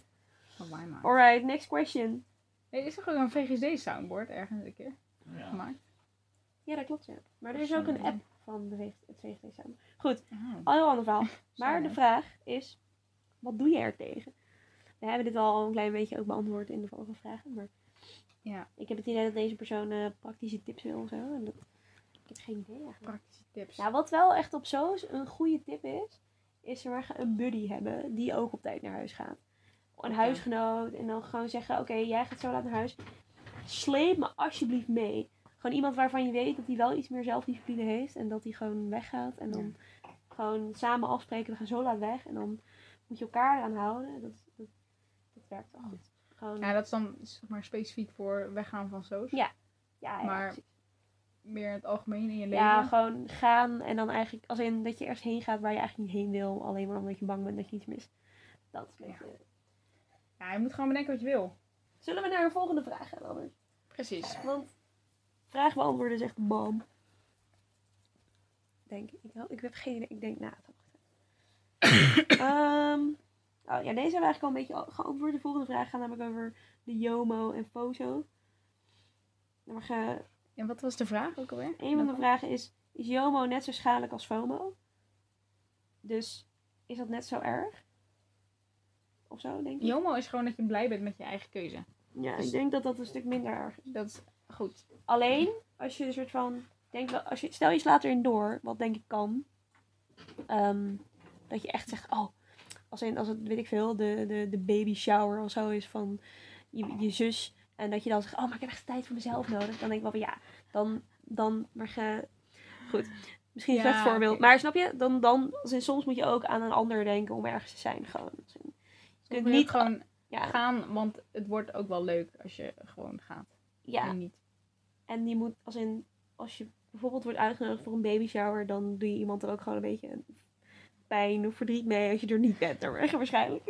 maken. Alright, next question. Er is toch ook een VGD soundboard ergens een keer Ja. gemaakt? Ja, dat klopt ja. Maar er is ook een app van de VG het samen. Goed, Oh, al heel ander verhaal. Maar de vraag is, wat doe je er tegen? We hebben dit al een klein beetje ook beantwoord in de vorige vragen. Maar Ja. ik heb het idee dat deze persoon eh, praktische tips wil of zo. En dat, ik heb geen idee eigenlijk. Praktische tips. Nou, wat wel echt op zo's een goede tip is, is er maar een buddy hebben die ook op tijd naar huis gaat. Een huisgenoot en dan gewoon zeggen, oké, jij gaat zo laat naar huis. Sleep me alsjeblieft mee. Gewoon iemand waarvan je weet dat hij wel iets meer zelfdiscipline heeft en dat hij gewoon weggaat. En dan gewoon samen afspreken, we gaan zo laat weg. En dan moet je elkaar eraan houden. Dat, dat, dat werkt wel goed. Gewoon, Ja, dat is dan zeg maar specifiek voor weggaan van soos. Ja. ja, ja, maar precies. Meer in het algemeen in je leven. Ja, gewoon gaan en dan eigenlijk, als in dat je ergens heen gaat waar je eigenlijk niet heen wil, alleen maar omdat je bang bent dat je iets mist. Dat is een Ja. beetje... Ja, je moet gewoon bedenken wat je wil. Zullen we naar een volgende vraag gaan anders? Precies. Want vraag beantwoorden is echt bam. Denk ik. Ik, wel- ik heb geen idee. Ik denk na het Ehm oh ja, deze hebben we eigenlijk al een beetje al geantwoord. De volgende vraag gaat namelijk over de Yomo en Fozo. Maar ge- En wat was de vraag ook alweer? een van de vragen is: Is Yomo net zo schadelijk als FOMO? Dus is dat net zo erg? Of zo, denk ik? Jomo is gewoon dat je blij bent met je eigen keuze. Ja, Dus- ik denk dat dat een stuk minder erg is. Dat is goed. Alleen als je een soort van. Denk wel, als je, stel je slaat erin door, wat denk ik kan. ehm, dat je echt zegt, oh, als, in, als het, weet ik veel, de, de, de baby shower of zo is van je, je zus. En dat je dan zegt, oh, maar ik heb echt tijd voor mezelf nodig. Dan denk ik wel van ja, dan, dan maar ge... Goed, misschien een Ja, slecht voorbeeld. Maar snap je, dan, dan als in, soms moet je ook aan een ander denken om ergens te zijn. Gewoon. Als in, Je kunt niet- gewoon ja, gaan, want het wordt ook wel leuk als je gewoon gaat. ja, En niet. En je moet, als in, als je bijvoorbeeld wordt uitgenodigd voor een baby shower, dan doe je iemand er ook gewoon een beetje pijn of verdriet mee als je er niet bent. Dan waarschijnlijk.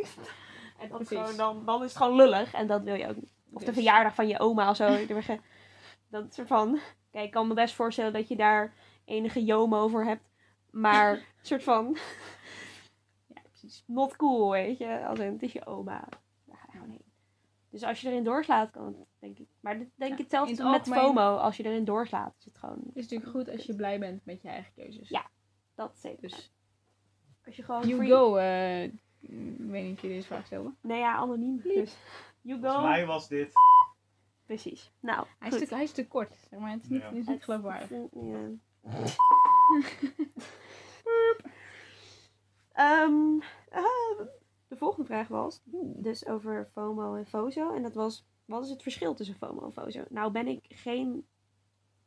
En Precies. gewoon, dan, dan is het gewoon lullig en dat wil je ook niet. Of de Dus- verjaardag van je oma of zo. Dat soort van. Kijk, ik kan me best voorstellen dat je daar enige jomo voor hebt. Maar een soort van Ja, precies. not cool, weet je. Als in, het is je oma. Daar ga je gewoon heen. Dus als je erin doorslaat, kan het, denk ik. Maar dit denk ik Ja, hetzelfde het met FOMO. Als je erin doorslaat, is het gewoon... Het is natuurlijk goed als je blij bent met je eigen keuzes. Ja. Dat zeker. Dus als je gewoon you free- go, Mm, Ik weet niet of deze vraag stelde. Nee, ja, anoniem. Dus you Volgens go. mij was dit... Precies. Nou, Hij is, goed. te, hij is te kort. Zeg maar. Het is niet, Ja. is niet geloofwaardig. Ja. Ehm, ah, de volgende vraag was dus over FOMO en FOZO. En dat was, wat is het verschil tussen FOMO en FOZO? Nou ben ik geen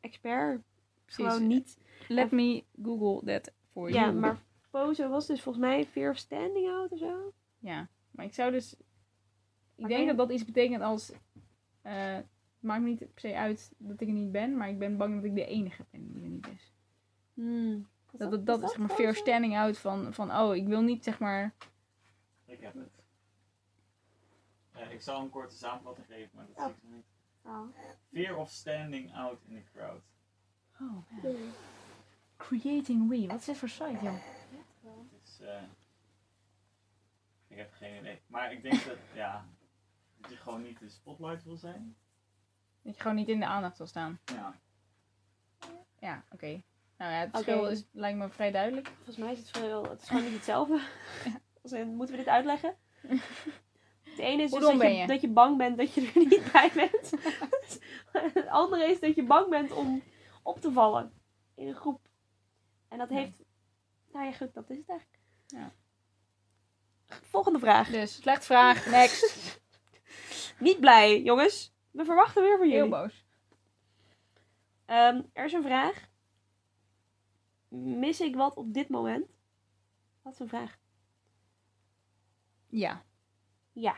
expert. Precies. Gewoon niet. Let me Google that for Ja, you. maar FOZO was dus volgens mij fear of standing out of zo. Ja, maar ik zou dus... Ik denk dat dat iets betekent als... eh, het maakt me niet per se uit dat ik er niet ben, maar ik ben bang dat ik de enige ben die er niet is. Hmm. Dat, dat, dat is zeg maar fear of standing out van, van, oh, ik wil niet zeg maar... Ik heb het. Eh, ik zal een korte samenvatting geven, maar dat Oh. zie ik nog niet. Oh. Fear of standing out in the crowd. Oh man. Creating we. Wat is dit voor site, joh? Het is, eh, ik heb geen idee. Maar ik denk dat, ja, dat je gewoon niet de spotlight wil zijn. Dat je gewoon niet in de aandacht wil staan. Ja. Ja, oké. Nou ja, het verschil is, lijkt me vrij duidelijk. Volgens mij is het veel, het is gewoon niet hetzelfde. Moeten we dit uitleggen? Het ene is dus dat je, dat je bang bent dat je er niet bij bent. het andere is dat je bang bent om op te vallen in een groep. En dat heeft, nou ja goed, dat is het eigenlijk. Ja. Volgende vraag. Dus, slecht vraag. Next. Niet blij, jongens. We verwachten weer van Heel jullie. boos. Ehm, er is een vraag. Mis ik wat op dit moment? Wat is een vraag? Ja. Ja.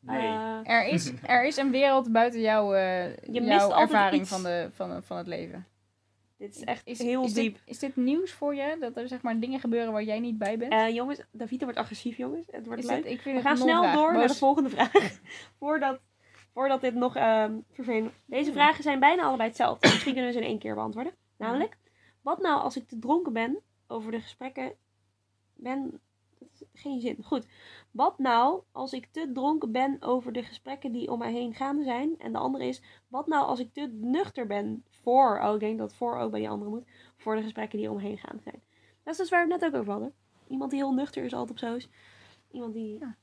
Nee. Eh, Er is, er is een wereld buiten jouw, eh, Je mist jouw ervaring iets. van, de, van, van het leven. Dit is echt Is, heel is diep. Dit, is dit nieuws voor je? Dat er zeg maar dingen gebeuren waar jij niet bij bent? Eh, jongens, Davita wordt agressief, jongens. Het wordt leuk. dit, We gaan snel door naar de volgende vraag. voordat, voordat dit nog ehm vervelend wordt. Hmm. Deze vragen zijn bijna allebei hetzelfde. Misschien kunnen we ze in één keer beantwoorden. Namelijk, wat nou als ik te dronken ben over de gesprekken... Ben... Dat is geen zin. Goed. Wat nou als ik te dronken ben over de gesprekken die om mij heen gaande zijn? En de andere is, wat nou als ik te nuchter ben voor... Oh, ik denk dat voor ook bij die andere moet. Voor de gesprekken die om me heen gaande zijn. Dat is dus waar we het net ook over hadden. Iemand die heel nuchter is altijd op zo's. Iemand die... Ja.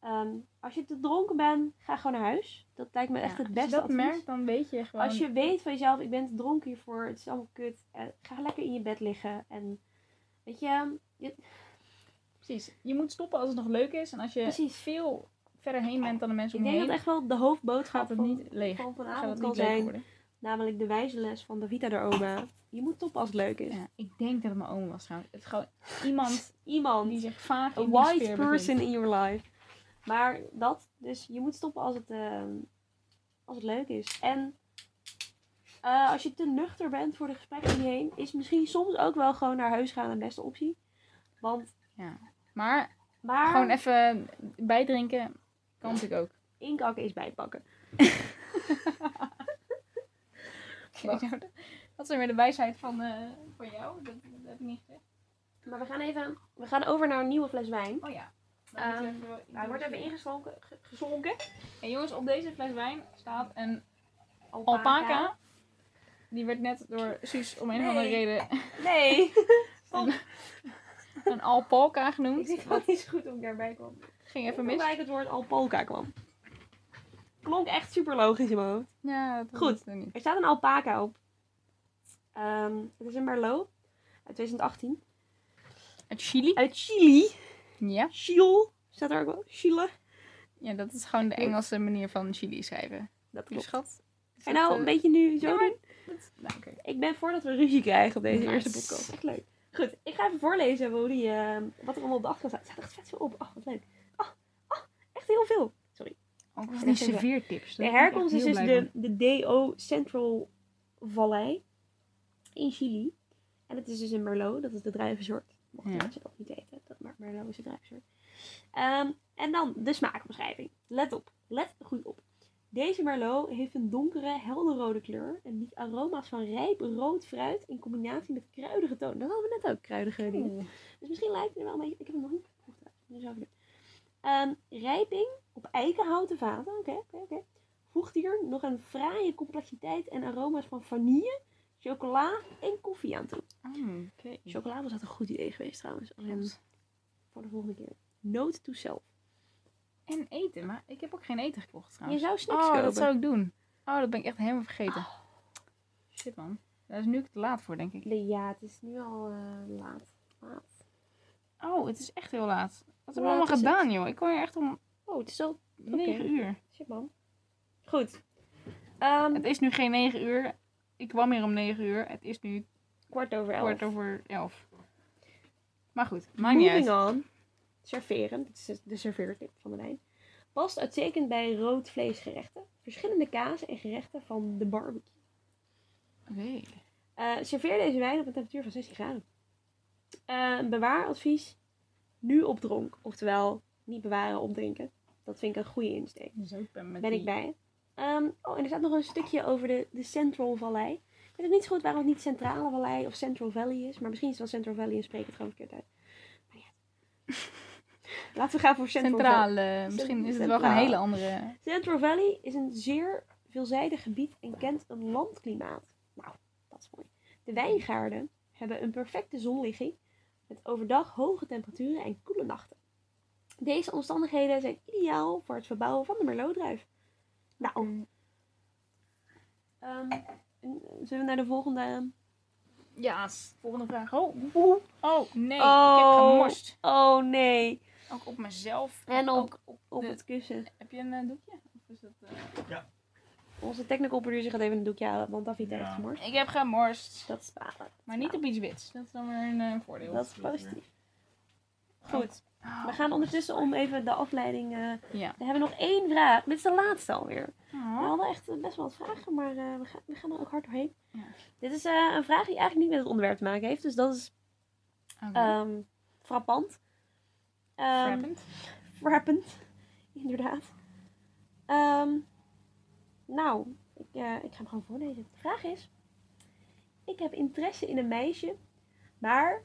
Ehm, als je te dronken bent, ga gewoon naar huis. Dat lijkt me echt het beste Als je dat advies. merkt, dan weet je gewoon... Als je weet van jezelf, ik ben te dronken hiervoor, het is allemaal kut. eh, ga lekker in je bed liggen. En weet je, je Precies. Je moet stoppen als het nog leuk is. En als je Precies. veel verder heen bent dan de mensen ik om je denk dat echt wel de hoofdboodschap gaat het van, niet leeg. van Gaat vanavond kan zijn. worden. Namelijk de wijze les van Davita de oma. Je moet stoppen als het leuk is. Ja, ik denk dat het mijn oom was trouwens. Het gewoon iemand Iemand, die zich vaak a in wise person bevindt. in your life. Maar dat, dus je moet stoppen als het, ehm, als het leuk is. En eh, als je te nuchter bent voor de gesprekken om je heen, is misschien soms ook wel gewoon naar huis gaan een beste optie. Want, Maar maar gewoon even bijdrinken kan natuurlijk ook. inkakken is bijpakken. Nou, dat- is weer de wijsheid van, eh, van jou. Dat, dat heb ik niet gezegd. Maar we gaan even, we gaan over naar een nieuwe fles wijn. Oh ja. Ehm, even- Hij wordt even Gezonken. En jongens, op deze fles wijn staat een Alpaca. alpaca. Die werd net door Suus om een of andere reden Nee. Een, een alpaca Ik genoemd. weet wel niet zo goed hoe ik daarbij kwam. Ging even Hoe mis. ik het woord alpaca kwam. Klonk echt super logisch in mijn hoofd. Ja, dat Goed. er niet. Er staat een alpaca op. Ehm, het is een Merlot. Uit 2018. Uit Chili. Uit Chili. Ja. Chile. Staat er ook wel. Chile. ja, dat is gewoon de Engelse manier van chili schrijven. Dat klopt. schat. En nou eh, een beetje nu zo ja, maar- doen? dat- Nou. Ik ben voor dat we ruzie krijgen op deze Nice. eerste podcast. Echt leuk. Goed, ik ga even voorlezen hoe die, ehm, wat er allemaal op de achterkant staat. Er staat echt vet veel op. Oh, wat leuk. Oh, oh, echt heel veel. Ook Ja, nog die serveertips. De herkomst is dus de, de DO Central Valley in Chili. En het is dus een Merlot, dat is de druivensoort. Mochten Ja. mensen dat niet weten, dat maar Merlot is de druivensoort. Ehm, en dan de smaakbeschrijving. Let op, let goed op. Deze Merlot heeft een donkere, helderrode kleur en biedt aroma's van rijp rood fruit in combinatie met kruidige tonen. Dat hadden we net ook, kruidige dingen. Oeh. Dus misschien lijkt het er wel een beetje. Ik heb hem nog niet geproefd. Dus even doen. Ehm, rijping op eikenhouten vaten. Oké, oké, oké. Voegt hier nog een fraaie complexiteit en aroma's van vanille, chocola en koffie aan toe. Oh, oké. Chocola was dat een goed idee geweest trouwens. Klopt. voor de volgende keer. Note to self. En eten, maar ik heb ook geen eten gekocht Je trouwens. zou snacks oh, kopen. dat zou ik doen. Oh, dat ben ik echt helemaal vergeten. Shit man. Daar is nu te laat voor, denk ik. Nee, ja, het is nu al eh, laat. laat. Oh, het is echt heel laat. Wat hebben we allemaal het? gedaan, joh? Ik kon hier echt om Oh, het is al 9 uur. Shit, man. Goed. Ehm, Het is nu geen 9 uur. Ik kwam hier om 9 uur. Het is nu kwart over elf. kwart over 11. Maar goed, maakt niet uit. on. Serveren. Dit is de serveertip van de lijn. Past uitstekend bij rood vleesgerechten. Verschillende kazen en gerechten van de barbecue. Oké. Eh, serveer deze wijn op een temperatuur van 16 graden. Eh, een bewaaradvies. Nu op dronk. Oftewel, niet bewaren, opdrinken. Dat vind ik een goede insteek. Ik ben met Ben ik bij. Ehm, oh, en er staat nog een stukje over de, de Central Vallei. Ik weet ook niet zo goed waarom het niet Centrale Vallei of Central Valley is. Maar misschien is het wel Central Valley en spreek het gewoon verkeerd uit. Maar uit. Laten we gaan voor Central Valley. Centrale. Misschien is het wel een hele andere. Central Valley is een zeer veelzijdig gebied en kent een landklimaat. Nou, dat is mooi. De wijngaarden hebben een perfecte zonligging met overdag hoge temperaturen en koele nachten. Deze omstandigheden zijn ideaal voor het verbouwen van de Merlot-druif. Nou, ehm, eh, zullen we naar de volgende? Ja, volgende vraag. Oh, oh nee. Ik heb gemorst. Oh nee. Ook op mezelf. En op- ook op Op de- het kussen. Heb je een eh, doekje? Of is dat, eh? Onze technical producer gaat even een doekje halen, want David heeft Ja. gemorst. Ik heb gemorst. Dat is balen. Maar niet op iets wits. Dat is dan weer een eh, voordeel. Dat is positief. Goed. Oh. We gaan ondertussen om even de afleiding. eh, Ja. we hebben nog één vraag. Dit is de laatste alweer. We Oh. hadden echt eh, best wel wat vragen, maar eh, we, gaan, we gaan er ook hard doorheen. Ja. Dit is eh, een vraag die eigenlijk niet met het onderwerp te maken heeft. Dus dat is Oké. ehm, frappant. Ehm, Frappant. frappant. Inderdaad. Ehm, nou, ik, eh, ik ga hem gewoon voorlezen. De vraag is: Ik heb interesse in een meisje, maar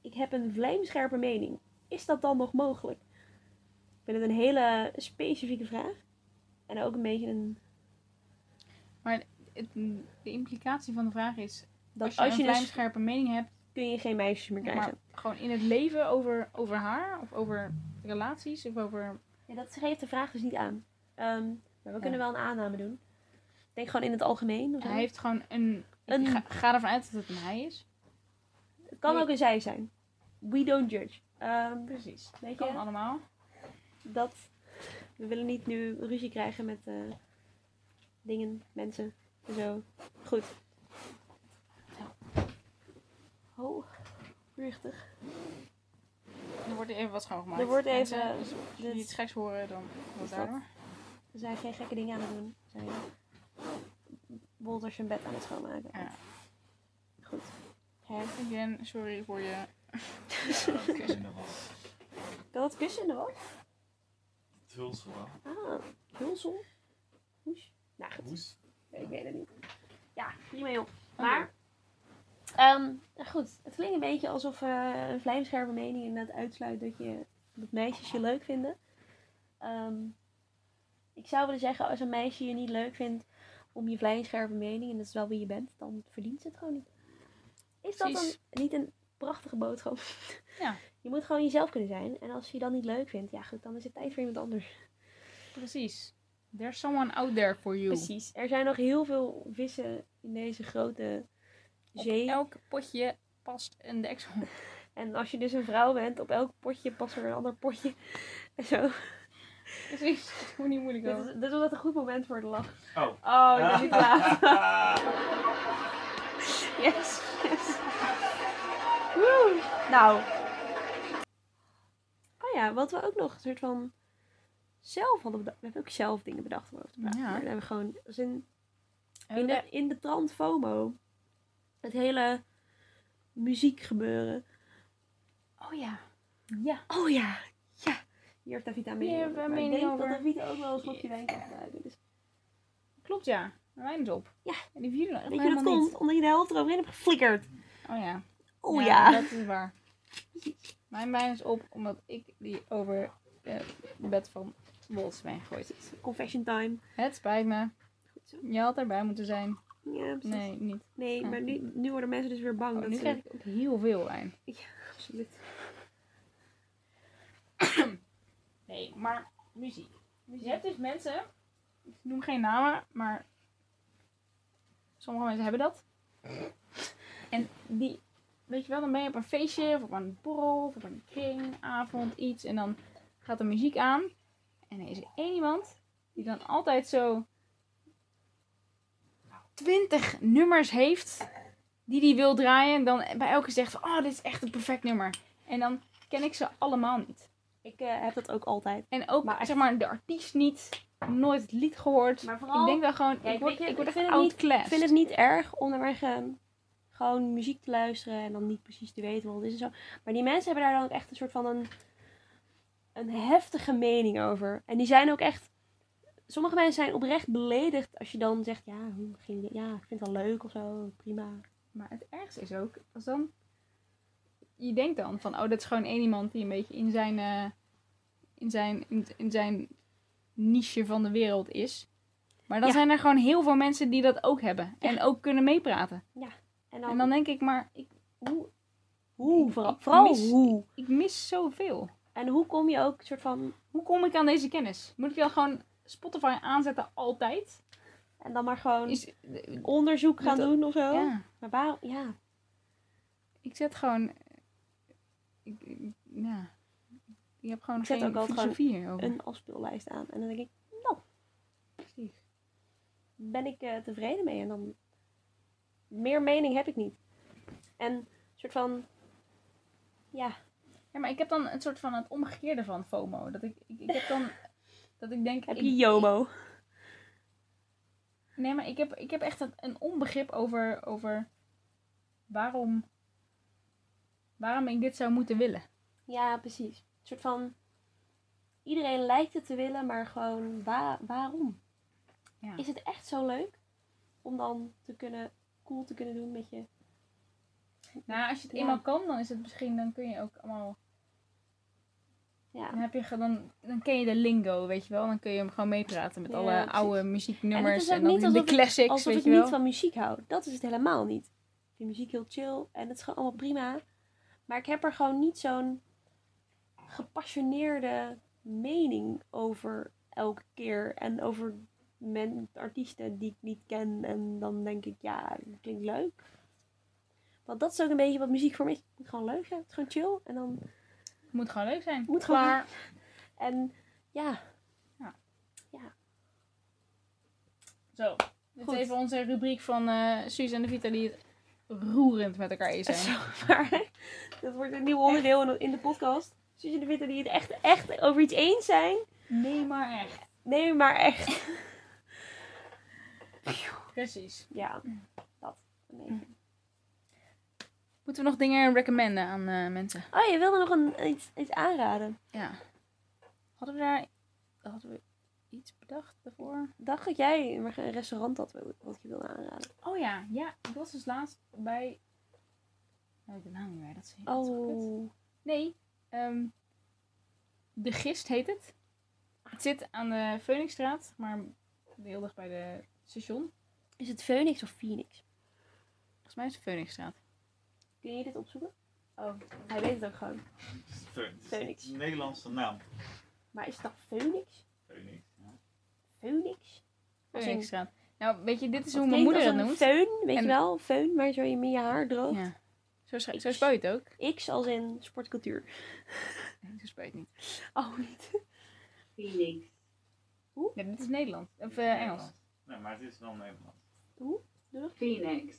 ik heb een vlijmscherpe mening. Is dat dan nog mogelijk? Ik vind het een hele specifieke vraag. En ook een beetje een. Het- de implicatie van de vraag is, Dat als je als een je dus vlijmscherpe mening hebt, kun je geen meisjes meer krijgen. maar gewoon in het leven over, over haar, of over relaties, of over... Ja, dat geeft de vraag dus niet aan. Ehm, maar we Ja. kunnen wel een aanname doen. Ik denk gewoon in het algemeen. of zo. Hij heeft gewoon een... Een- Ik ga, ga ervan uit dat het een hij is. Het kan Nee. ook een zij zijn. We don't judge. Ehm, Precies. weet Kan je, allemaal. dat... We willen niet nu ruzie krijgen met eh, dingen, mensen en zo. Goed. Oh, rustig. Er wordt even wat schoongemaakt. Er wordt even- dus als dit- iets geks horen, dan het daardoor. We zijn geen gekke dingen aan het doen. We zijn Wolter zijn bed aan het schoonmaken. Ja. Goed. Hè? Again, sorry voor je... Ja, dat is in de was. Kan dat kussen in de was? Het hulsel wel. Ah, hulsel. Hoes. Nou goed. Hoes. Ik weet het niet. Ja, prima joh. Maar, ehm, nou goed, het klinkt een beetje alsof eh, een vlijmscherpe mening inderdaad uitsluit dat, je, dat meisjes je leuk vinden. Ehm, ik zou willen zeggen, als een meisje je niet leuk vindt om je vlijmscherpe mening, en dat is wel wie je bent, dan verdient ze het gewoon niet. Is dat dan niet een prachtige boodschap? Ja. Je moet gewoon jezelf kunnen zijn. En als je dan niet leuk vindt, ja goed, dan is het tijd voor iemand anders. Precies. There's someone out there for you. Precies. Er zijn nog heel veel vissen in deze grote Op zee. elk potje past een deksel. En als je dus een vrouw bent, op elk potje past er een ander potje. En zo. Precies. Het moet niet moeilijk Dit, over. is, dit was echt een goed moment voor de lach. Oh. Oh, ik ben niet klaar. Yes. yes. Woe. Nou. Oh ja, wat we ook nog een soort van zelf hadden bedacht. We hebben ook zelf dingen bedacht om over te praten. Ja. Maar dan hebben we gewoon in, in, de, in de trant FOMO. Het hele muziek gebeuren. Oh ja. Ja. Oh ja. Hier heeft Davita een Hier hebben we ik denk dat Davita ook wel een slokje wijn kan gebruiken. Dus Klopt ja. Mijn is op. Ja. En die vierde nog weet je dat komt? niet. Omdat je de helft eroverheen hebt geflikkerd. Oh ja. Oh ja. Dat is waar. Mijn wijn is op omdat ik die over eh, het bed van Wolts ben gegooid. Confession time. Het spijt me. Goed zo. Je had erbij moeten zijn. Ja, precies. Nee, niet. Nee, maar nu, nu worden mensen dus weer bang. Oh, dat nu krijg ik ook heel veel wijn. Absoluut. Nee, maar muziek. Je hebt dus mensen, ik noem geen namen, maar sommige mensen hebben dat. En die, weet je wel, dan ben je op een feestje of op een borrel of op een kringavond, iets. En dan gaat de muziek aan. En er is er één iemand die dan altijd zo twintig nummers heeft die die wil draaien. En dan bij elke zegt van, oh, dit is echt een perfect nummer. En dan ken ik ze allemaal niet. Ik eh, heb dat ook altijd. En ook, Maar zeg maar, de artiest niet. Nooit het lied gehoord. Maar ik vooral, denk dan gewoon, ik word, ik word ik echt vind het niet- outclassed. ik vind het niet erg om eigen gewoon muziek te luisteren en dan niet precies te weten wat het is en zo. Maar die mensen hebben daar dan ook echt een soort van een, een heftige mening over. En die zijn ook echt. Sommige mensen zijn oprecht beledigd als je dan zegt, ja, ja, ik vind het wel leuk of zo, prima. Maar het ergste is ook, als dan... Je denkt dan van, oh, dat is gewoon één iemand die een beetje in zijn... eh, in zijn, in, in zijn niche van de wereld is. Maar dan Ja. zijn er gewoon heel veel mensen die dat ook hebben. En ook kunnen meepraten. En dan, En dan denk ik, maar ik, hoe, hoe ik- vooral, ik vooral mis- hoe. ik mis zoveel. En hoe kom je ook soort van, Hoe kom ik aan deze kennis? Moet ik dan gewoon Spotify aanzetten altijd? en dan maar gewoon Is, onderzoek gaan doen of zo. ja. Maar waarom, ja. Ik zet gewoon. Ik, ik- ja. Je hebt gewoon Ik zet geen ook altijd filosofie hierover. een afspeellijst aan. En dan denk ik, nou, Precies. ben ik eh, tevreden mee. En dan meer mening heb ik niet. En een soort van, ja, Ja, maar ik heb dan een soort van het omgekeerde van FOMO. Dat ik, ik, ik heb dan. Dat ik denk. heb ik- je JOMO. Nee, maar ik heb, ik heb echt een, een onbegrip over, over waarom. Waarom ik dit zou moeten willen. Ja, precies. Een soort van, iedereen lijkt het te willen, maar gewoon, wa- waarom? Ja. Is het echt zo leuk om dan te kunnen, cool te kunnen doen met je... Nou, als je het Ja. eenmaal kan, dan is het misschien. Dan kun je ook allemaal. Ja. Dan, heb je, dan, dan ken je de lingo, weet je wel. Dan kun je hem gewoon meepraten met Ja, alle precies. oude En muzieknummers. En, ook dan de alsof ik- classics, Alsof weet ik je wel. niet van muziek hou. Dat is het helemaal niet. Ik vind muziek heel chill en het is gewoon allemaal prima. Maar ik heb er gewoon niet zo'n gepassioneerde mening over elke keer. En over men, artiesten die ik niet ken. En dan denk ik, ja, dat klinkt leuk. Want dat is ook een beetje wat muziek voor me is. Het moet gewoon leuk zijn. Het is gewoon chill. En dan, Het moet gewoon leuk zijn. Moet gewoon- Klaar. en ja, Zo. Dit is even onze rubriek van eh Suus en de Vita die het roerend met elkaar eens zijn. Dat wordt een nieuw onderdeel in de, podcast. En de Witte die het echt, echt over iets eens zijn. Nee, maar echt. Nee, maar echt. Precies. Ja, dat. Nee. Moeten we nog dingen recommenden aan eh, mensen? Oh, je wilde nog een, iets, iets aanraden. Ja. Hadden we daar... Hadden we iets bedacht daarvoor? Dacht dat jij een restaurant had wil- wat je wilde aanraden. Oh ja, ja. Ik was dus laatst bij... Nou, ik weet de naam niet meer. Dat is, dat kut. Oh. Nee. ehm, de Gist heet het. Het zit aan de Phoenixstraat, maar heel dicht bij de station. Is het Phoenix of Phoenix? Volgens mij is het Phoenixstraat. Kun je dit opzoeken? Oh, hij weet het ook gewoon. Phoenix. Phoenix. Een Nederlandse naam. Maar is het dan Phoenix? Phoenix. Phoenix? Phoenixstraat. Nou, weet je, dit is Dat hoe mijn moeder het als noemt. Föhn, weet En- je wel? Föhn, waar zo je met je haar droogt. Ja. Zo, zo je het ook. X als in sportcultuur. Nee, zo het niet. Oh, niet. Phoenix. Ja, dit is Nederland. Of eh, Engels. Nee, maar het is wel Nederland. Phoenix.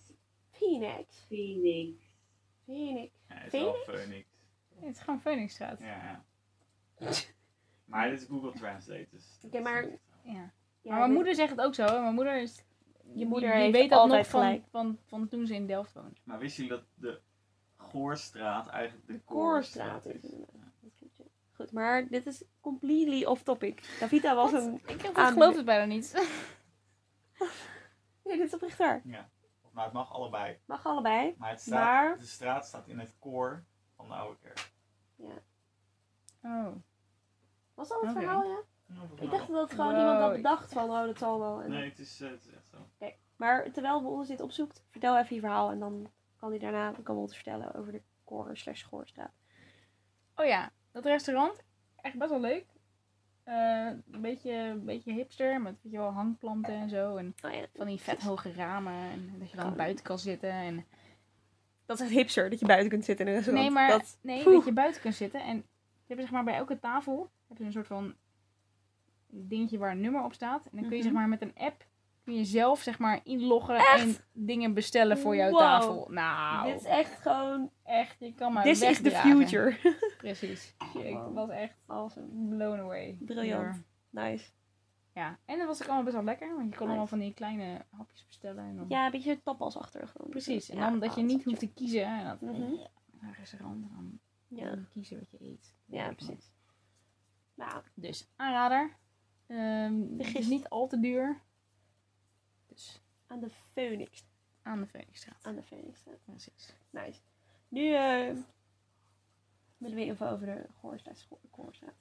Phoenix. Phoenix. Phoenix. Ja, het is wel Phoenix. Nee, het is gewoon Phoenixstraat. Ja, ja. Maar dit is Google Translate, dus... Oké, maar- Ja. Ja, maar mijn moeder zegt het ook zo. hè. Mijn moeder is... Je moeder die, die heeft weet dat altijd nog van, gelijk. van, van toen ze in Delft woonde. Maar wisten jullie dat de Goorstraat eigenlijk de, De Koorstraat is. ja. Goed, maar dit is completely off topic. Davita was een... Ik heb Aan- het geloof het bijna niet. Nee, dit is oprecht waar. Maar het mag allebei. Mag allebei. Maar, het staat, Maar- de straat staat in het koor van de oude kerk. Oh. Was dat het verhaal, ja? Ik dacht dat gewoon Wow. iemand dat bedacht van, oh, dat zal wel. En Nee, het is, eh, het is echt zo. Maar terwijl we ons dit opzoekt, vertel even je verhaal. En dan kan hij daarna kan wel vertellen over de Koor slash Goorstraat. Oh ja, dat restaurant. Echt best wel leuk. Eh, een, beetje, een beetje hipster, met weet je wel, hangplanten en zo. En Oh ja. van die vet hoge ramen. En dat je dan Oh. buiten kan zitten. En... Dat is echt hipster, dat je buiten kunt zitten in een restaurant. Nee, maar Dat, nee, Poeh. dat je buiten kunt zitten. En je hebt zeg maar bij elke tafel heb je een soort van dingetje waar een nummer op staat. En dan kun je zeg Mhm. maar met een app kun je zelf zeg maar inloggen Echt? en dingen bestellen voor jouw Wow. tafel. Nou, dit is echt gewoon... echt, je kan maar This is the future. Precies. Ik Wow. was echt awesome. blown away. Briljant. door- Nice. Ja, en dat was ook allemaal best wel lekker, want je kon Nice. allemaal van die kleine hapjes bestellen. En dan... Ja, een beetje tapasachtig. gewoon. Precies. En Ja, dan dat je niet hoeft te kiezen. En dat, Mhm. naar een restaurant en dan Ja, kiezen wat je eet. ja precies. Nou, Dus aanrader. Ehm, het is niet al te duur. Dus aan de Phoenix. aan de Phoenixstraat. Aan de Phoenixstraat. Precies. Nice. Nu eh willen we even over de Goorstraat. Goorstraat.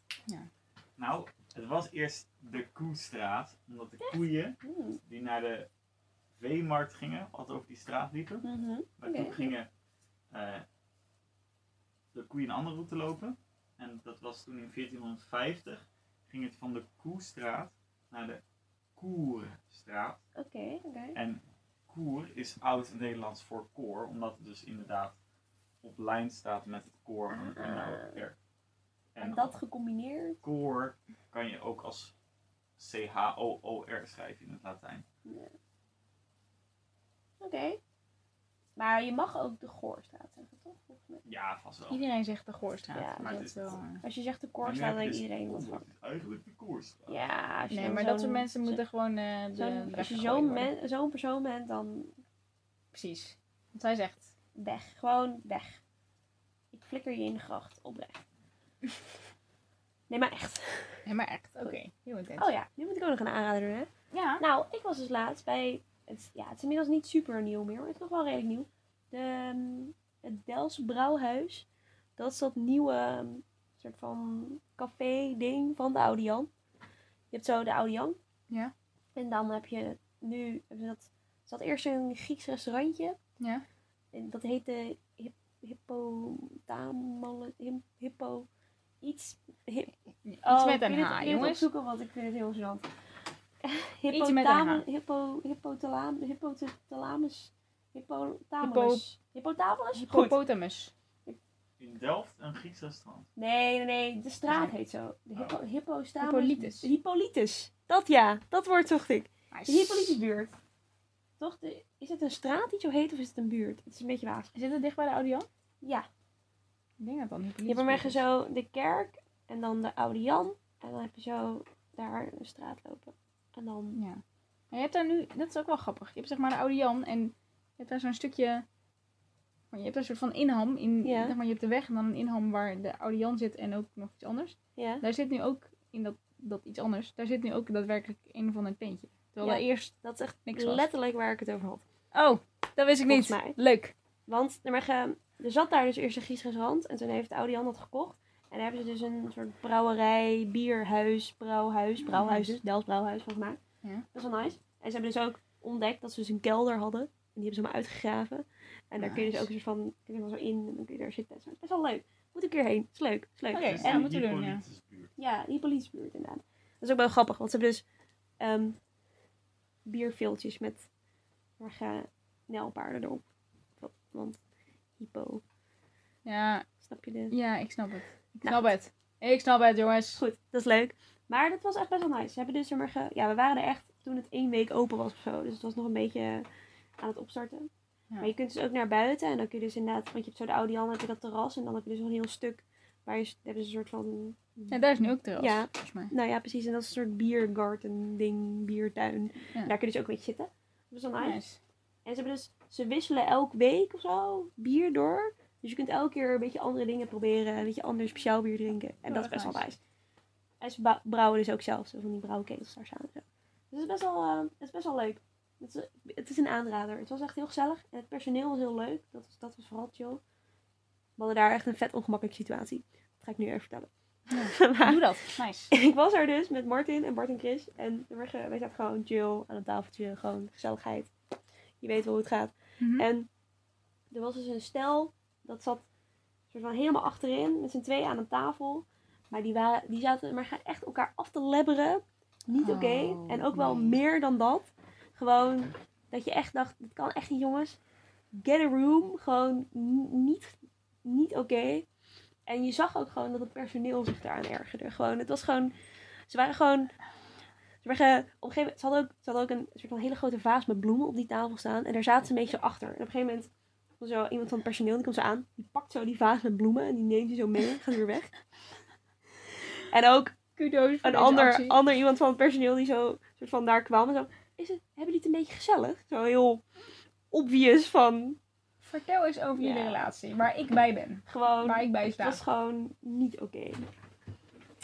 Nou, het was eerst de Koestraat. Omdat de koeien Hmm. die naar de veemarkt gingen, altijd over die straat liepen. Mhm. Maar toen gingen eh, de koeien een andere route lopen. En dat was toen in 1450. Ging het van de Koestraat naar de Koerstraat. Oké, oké. En koer is oud-Nederlands voor koor, omdat het dus inderdaad op lijn staat met het koor de Ah. oude kerk. En dat gecombineerd. koor kan je ook als C-H-O-O-R schrijven in het Latijn. Oké. Maar je mag ook de Goorstraat zeggen, toch? Ja, vast wel. Iedereen zegt de Goorstraat. Ja, maar dat het is wel, Als je zegt de dan denkt iedereen wat van. eigenlijk de koerstraat. Ja, als je Nee, maar dat soort mensen moeten gewoon eh de, Als je zo'n men- persoon bent, dan Precies. Want hij zegt, weg. Gewoon weg. Ik flikker je in de gracht. Oprecht. Nee, maar echt. nee maar echt, oké. Oh ja, nu moet ik ook nog een aanrader doen, hè? Ja, Nou, ik was dus laatst bij... Het, ja, het is inmiddels niet super nieuw meer, maar het is nog wel redelijk nieuw. De, ehm, het Dels Brouwhuis. Dat is dat nieuwe ehm, soort van café-ding van de Oude Jan. Je hebt zo de Oude Jan. Ja. En dan heb je nu... Ze dat, had eerst een Grieks restaurantje. Ja. En dat heette hip, hippotamale... him- Hippo... Iets... Hip, iets Oh, met ik een H, het- ik jongens. opzoeken, want ik vind het heel gênant. Iets met een H. Hippotame- Hippo, hippotamus. Hippotamus? Hippopotamus. In Delft een Grieks restaurant. Nee, nee, nee, de straat heet zo. De hippo, hippostamus. Hippolytus. Hippolytus. Dat ja, dat woord zocht ik. De. Hippolytusbuurt. Toch? De, is het een straat die zo heet of is het een buurt? Het is een beetje waas. Zit het dicht bij de Oude Jan? Ja, Ik denk dat dan je Hippolytus hebt maar zo de kerk en dan de Oude Jan. En dan heb je zo daar een straat lopen. En dan... Ja. Maar je hebt daar nu, dat is ook wel grappig. Je hebt zeg maar de Oude Jan en je hebt daar zo'n stukje, maar je hebt daar een soort van inham. In, Ja. zeg maar, je hebt de weg en dan een inham waar de Oude Jan zit en ook nog iets anders. Ja, Daar zit nu ook, in dat, dat iets anders, daar zit nu ook daadwerkelijk een van een tentje. Terwijl Ja. daar eerst dat is echt Niks was. letterlijk waar ik het over had. Oh, dat wist ik niet. Mij. Leuk. Want er, waren- er zat daar dus eerst een Grieks restaurant. En toen heeft de oude Jan dat gekocht. En daar hebben ze dus een soort brouwerij, bierhuis, brouwhuis. Brouwhuis dus, Dels Brouwhuis volgens mij. Ja. Dat is wel nice. En ze hebben dus ook ontdekt dat ze dus een kelder hadden. En die hebben ze maar uitgegraven. En daar kun je dus ook een soort van, kun je er zo in en dan kun je daar zitten. Het is best wel leuk. Moet een keer heen. is leuk. is leuk. Oké, Het is ja, moeten we doen, ja. Ja, die politiebuurt inderdaad. Dat is ook wel grappig, want ze hebben dus ehm bierveeltjes met nijlpaarden erop. Want hypo, Ja, snap je de... ja, ik snap het. Ik Nou, snap het. Ik snap het, jongens. Goed, dat is leuk. Maar dat was echt best wel nice. Ze hebben dus maar, ge- ja, we waren er echt toen het één week open was of zo. Dus het was nog een beetje aan het opstarten. Ja. Maar je kunt dus ook naar buiten en dan kun je dus inderdaad, want je hebt zo de Oude Jan, heb je dat terras en dan heb je dus nog een heel stuk waar je, daar hebben ze een soort van, Ja, daar is nu ook terras, Ja. volgens mij. nou ja precies, en dat is een soort biergarten ding, biertuin. Ja. Daar kun je dus ook een beetje zitten. Dat is wel nice. Nice. En ze hebben dus, ze wisselen elke week of zo bier door. Dus je kunt elke keer een beetje andere dingen proberen, een beetje ander speciaal bier drinken. En Oh, dat is best wel nice. En ze brouwen dus ook zelf zo van die brouwketels daar staan en zo. Dus het is best wel, eh, het is best wel leuk. Het is, het is een aanrader. Het was echt heel gezellig. En het personeel was heel leuk. Dat was, dat was vooral chill. We hadden daar echt een vet ongemakkelijke situatie. Dat ga ik nu even vertellen. Maar- Doe dat. Nice. ik was er dus met Martin en Bart en Chris. En we zaten gewoon chill aan een tafeltje. Gewoon gezelligheid. Je weet wel hoe het gaat. Mhm. En er was dus een stel. Dat zat soort van helemaal achterin. Met z'n twee aan een tafel. Maar die, waren, die zaten maar echt elkaar af te lebberen. Niet oké. Oh, en ook wel nee. meer dan dat. Gewoon dat je echt dacht, dit kan echt niet jongens. Get a room. Gewoon niet, niet oké. En je zag ook gewoon dat het personeel zich daaraan ergerde. Gewoon, het was gewoon... Ze waren gewoon... Ze, waren, op een gegeven moment, ze, hadden ook, ze hadden ook een soort van hele grote vaas met bloemen op die tafel staan. En daar zaten ze een beetje achter. En op een gegeven moment kwam zo iemand van het personeel, die komt zo aan. Die pakt zo die vaas met bloemen en die neemt die zo mee en gaat weer weg. En ook een ander, actie. ander iemand van het personeel die zo soort van daar kwam. En zo, is het, hebben jullie het een beetje gezellig? Zo heel obvious van Vertel eens over jullie Ja. relatie. Waar ik bij ben. gewoon... Waar ik bij Het sta. was gewoon niet oké.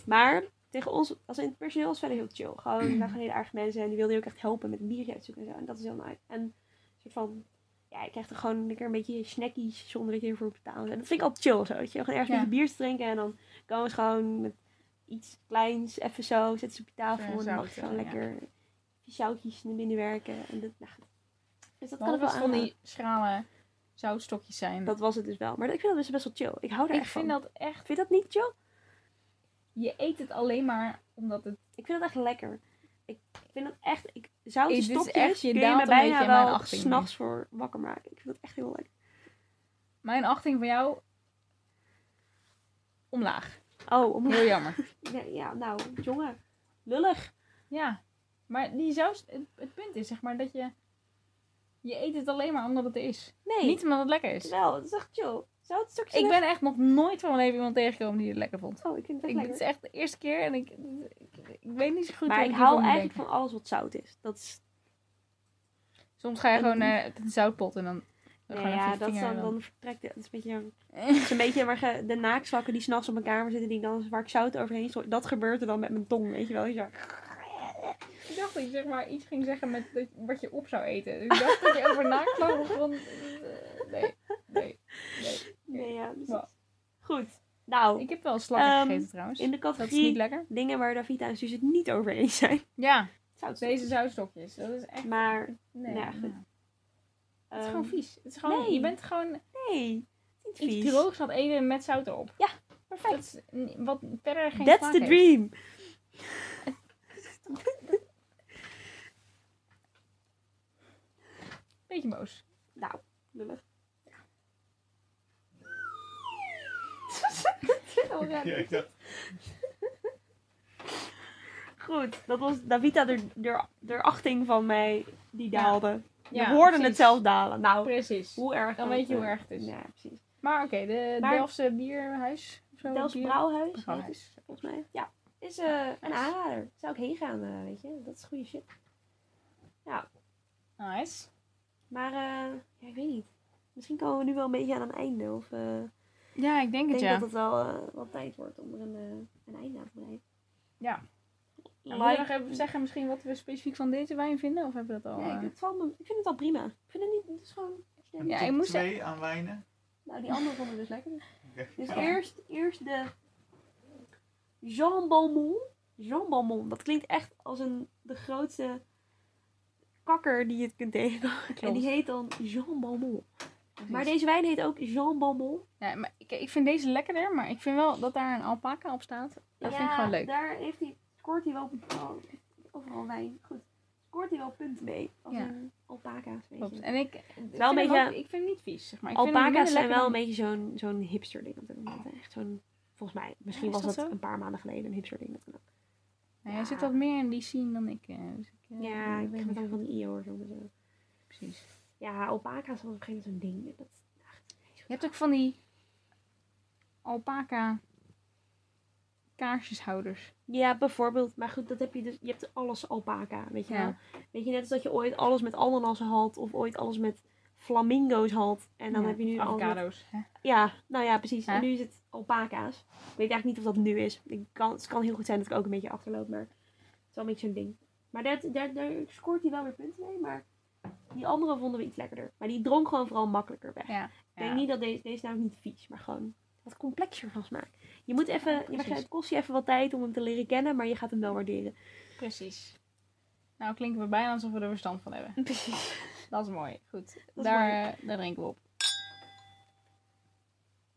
Maar tegen ons, als in het personeel was verder heel chill. Gewoon, we waren gewoon hele aardige mensen en die wilden je ook echt helpen met een biertje uitzoeken en zo. En dat is heel nice. En een soort van, ja, je krijgt er gewoon lekker een beetje snackies zonder dat je ervoor betaalt. En dat vind ik altijd chill zo, weet je. Gewoon ergens Ja. een beetje bier te drinken en dan komen ze gewoon met iets kleins, even zo, zetten ze op je tafel en dan mag je gewoon lekker zoutjes naar binnen werken. En dat, nou, dus dat kan ik wel van die schrale zoutstokjes zijn. Dat was het dus wel. Maar ik vind dat dus best wel chill. Ik hou daar ik echt vind van. dat echt... Vind je dat niet chill? Je eet het alleen maar omdat het... Ik vind het echt lekker. Ik vind het echt... Ik, Dit is stokjes echt- je kun je daalt me een bijna beetje in mijn wel achting s'nachts voor wakker maken. Ik vind het echt heel lekker. Mijn achting van jou... Omlaag. Oh, om... Heel jammer. ja, ja, nou, jongen. Lullig. Ja. Maar die zout... Het, het punt is zeg maar dat je... Je eet het alleen maar omdat het is. Nee, Niet omdat het lekker is. wel. Het is echt chill. Zoute stokjes Ik ben echt nog nooit van mijn leven iemand tegengekomen die het lekker vond. Oh, ik vind het Ik, echt het is lekker. echt de eerste keer en ik, ik, ik weet niet zo goed Maar wat ik hou eigenlijk van alles wat zout is. Dat is... Soms ga je en- gewoon naar de zoutpot en dan... Even ja, je dat dan, dan- dan vertrekt het. Is een beetje... Het is een beetje waar de naaktslakken die s'nachts op mijn kamer zitten, die dan, waar ik zout overheen. Dat gebeurt er dan met mijn tong, weet je wel. Ik dacht dat je zeg maar iets ging zeggen met dat- wat je op zou eten. Dus ik dacht dat je over naaktslag begon. Nee, nee, nee. Nee, ja. dus Goed. Nou, Ik heb wel slakken Ehm, gegeten trouwens. in de Dat is categorie niet lekker. dingen waar Davita en Suus het niet over eens zijn. Ja, deze zoutstokjes. Dat is echt... Maar, Nee, nou ja, goed. het is ehm, gewoon vies. Het is gewoon, nee. Je bent gewoon Nee, niet iets vies. droogs aan het eten met zout erop. Perfect. Dat is wat verder geen That's the heeft. dream. Beetje boos. Nou, lullig. Ja, ik dacht, Goed, dat was Davita de, de, de achting van mij die Ja. daalde. Je Ja, hoorde het precies. zelf dalen. Nou, Precies. hoe erg Dan weet je hoe erg het is. Ja, precies. Maar oké, de Maar- Delftse bierhuis. Het, Brouwhuis. volgens mij. Ja, is eh, een aanrader. Zou ik heen gaan, eh, weet je. Dat is goede shit. Nice. Maar, eh, ja, ik weet niet. Misschien komen we nu wel een beetje aan een einde. Of eh, Ja, ik denk ik het denk ja. dat het wel, wel tijd wordt om er een, eh, een einde aan te breien. Ja. Nou, Moet je nog even zeggen misschien wat we specifiek van deze wijn vinden? Of hebben we dat al? Nee, ik, het valt me, ik vind het wel prima. Ik vind het niet, het is gewoon... Ja, ik moest twee aan wijnen. Nou, die andere vonden we dus lekker. Dus Ja. eerst, eerst de Jean Balmont. Jean Balmont, dat klinkt echt als een, de grootste kakker die je het kunt tegenkomen. En die heet dan Jean Balmont. Maar deze wijn heet ook Jean Balmont. Ja, maar ik, ik vind deze lekkerder, maar ik vind wel dat daar een alpaca op staat. Dat vind ik gewoon leuk. daar heeft hij, scoort hij wel oh, overal wijn. Goed. Scoort hij wel punten mee. Als Ja. een alpaca's, weet Klopt. je. En ik, Wel een beetje- ook- ik vind het niet vies, zeg maar. Ik Alpaca's zijn wel een beetje zo'n zo'n hipster ding op dit moment. Echt zo'n, volgens mij, misschien Ja, was dat een paar maanden geleden een hipster ding. Dat kan ook. Zit wat meer in die scene dan ik. eh, dus ik eh, Ja, ik weet ben dan van die IO'ers en zo. precies. Ja, alpaca's was op een gegeven moment zo'n ding. Dat, Je hebt ook van die alpaca kaarsjeshouders. ja, bijvoorbeeld. Maar goed, dat heb je dus. Je hebt alles alpaca, weet je Ja. wel. Weet je, net als dat je ooit alles met ananassen had. Of ooit alles met flamingo's had. En dan Ja, heb je nu met- avocado's. hè? Ja, nou ja, precies. En nu is het alpaca's. Ik weet eigenlijk niet of dat nu is. Ik kan, het kan heel goed zijn dat ik ook een beetje achterloop. Maar het is wel een beetje zo'n ding. Maar daar, daar, daar scoort hij wel weer punten mee. Maar die andere vonden we iets lekkerder. Maar die dronk gewoon vooral makkelijker weg. Ja. Ik denk ja. niet dat deze, deze nou niet vies, maar gewoon wat complexer van smaak. Je moet even, Ja, je het kost je even wat tijd om hem te leren kennen, maar je gaat hem wel waarderen. Precies. Nou klinken we bijna alsof we er verstand van hebben. Precies. Dat is mooi. Goed. daar, mooi. eh, daar drinken we op.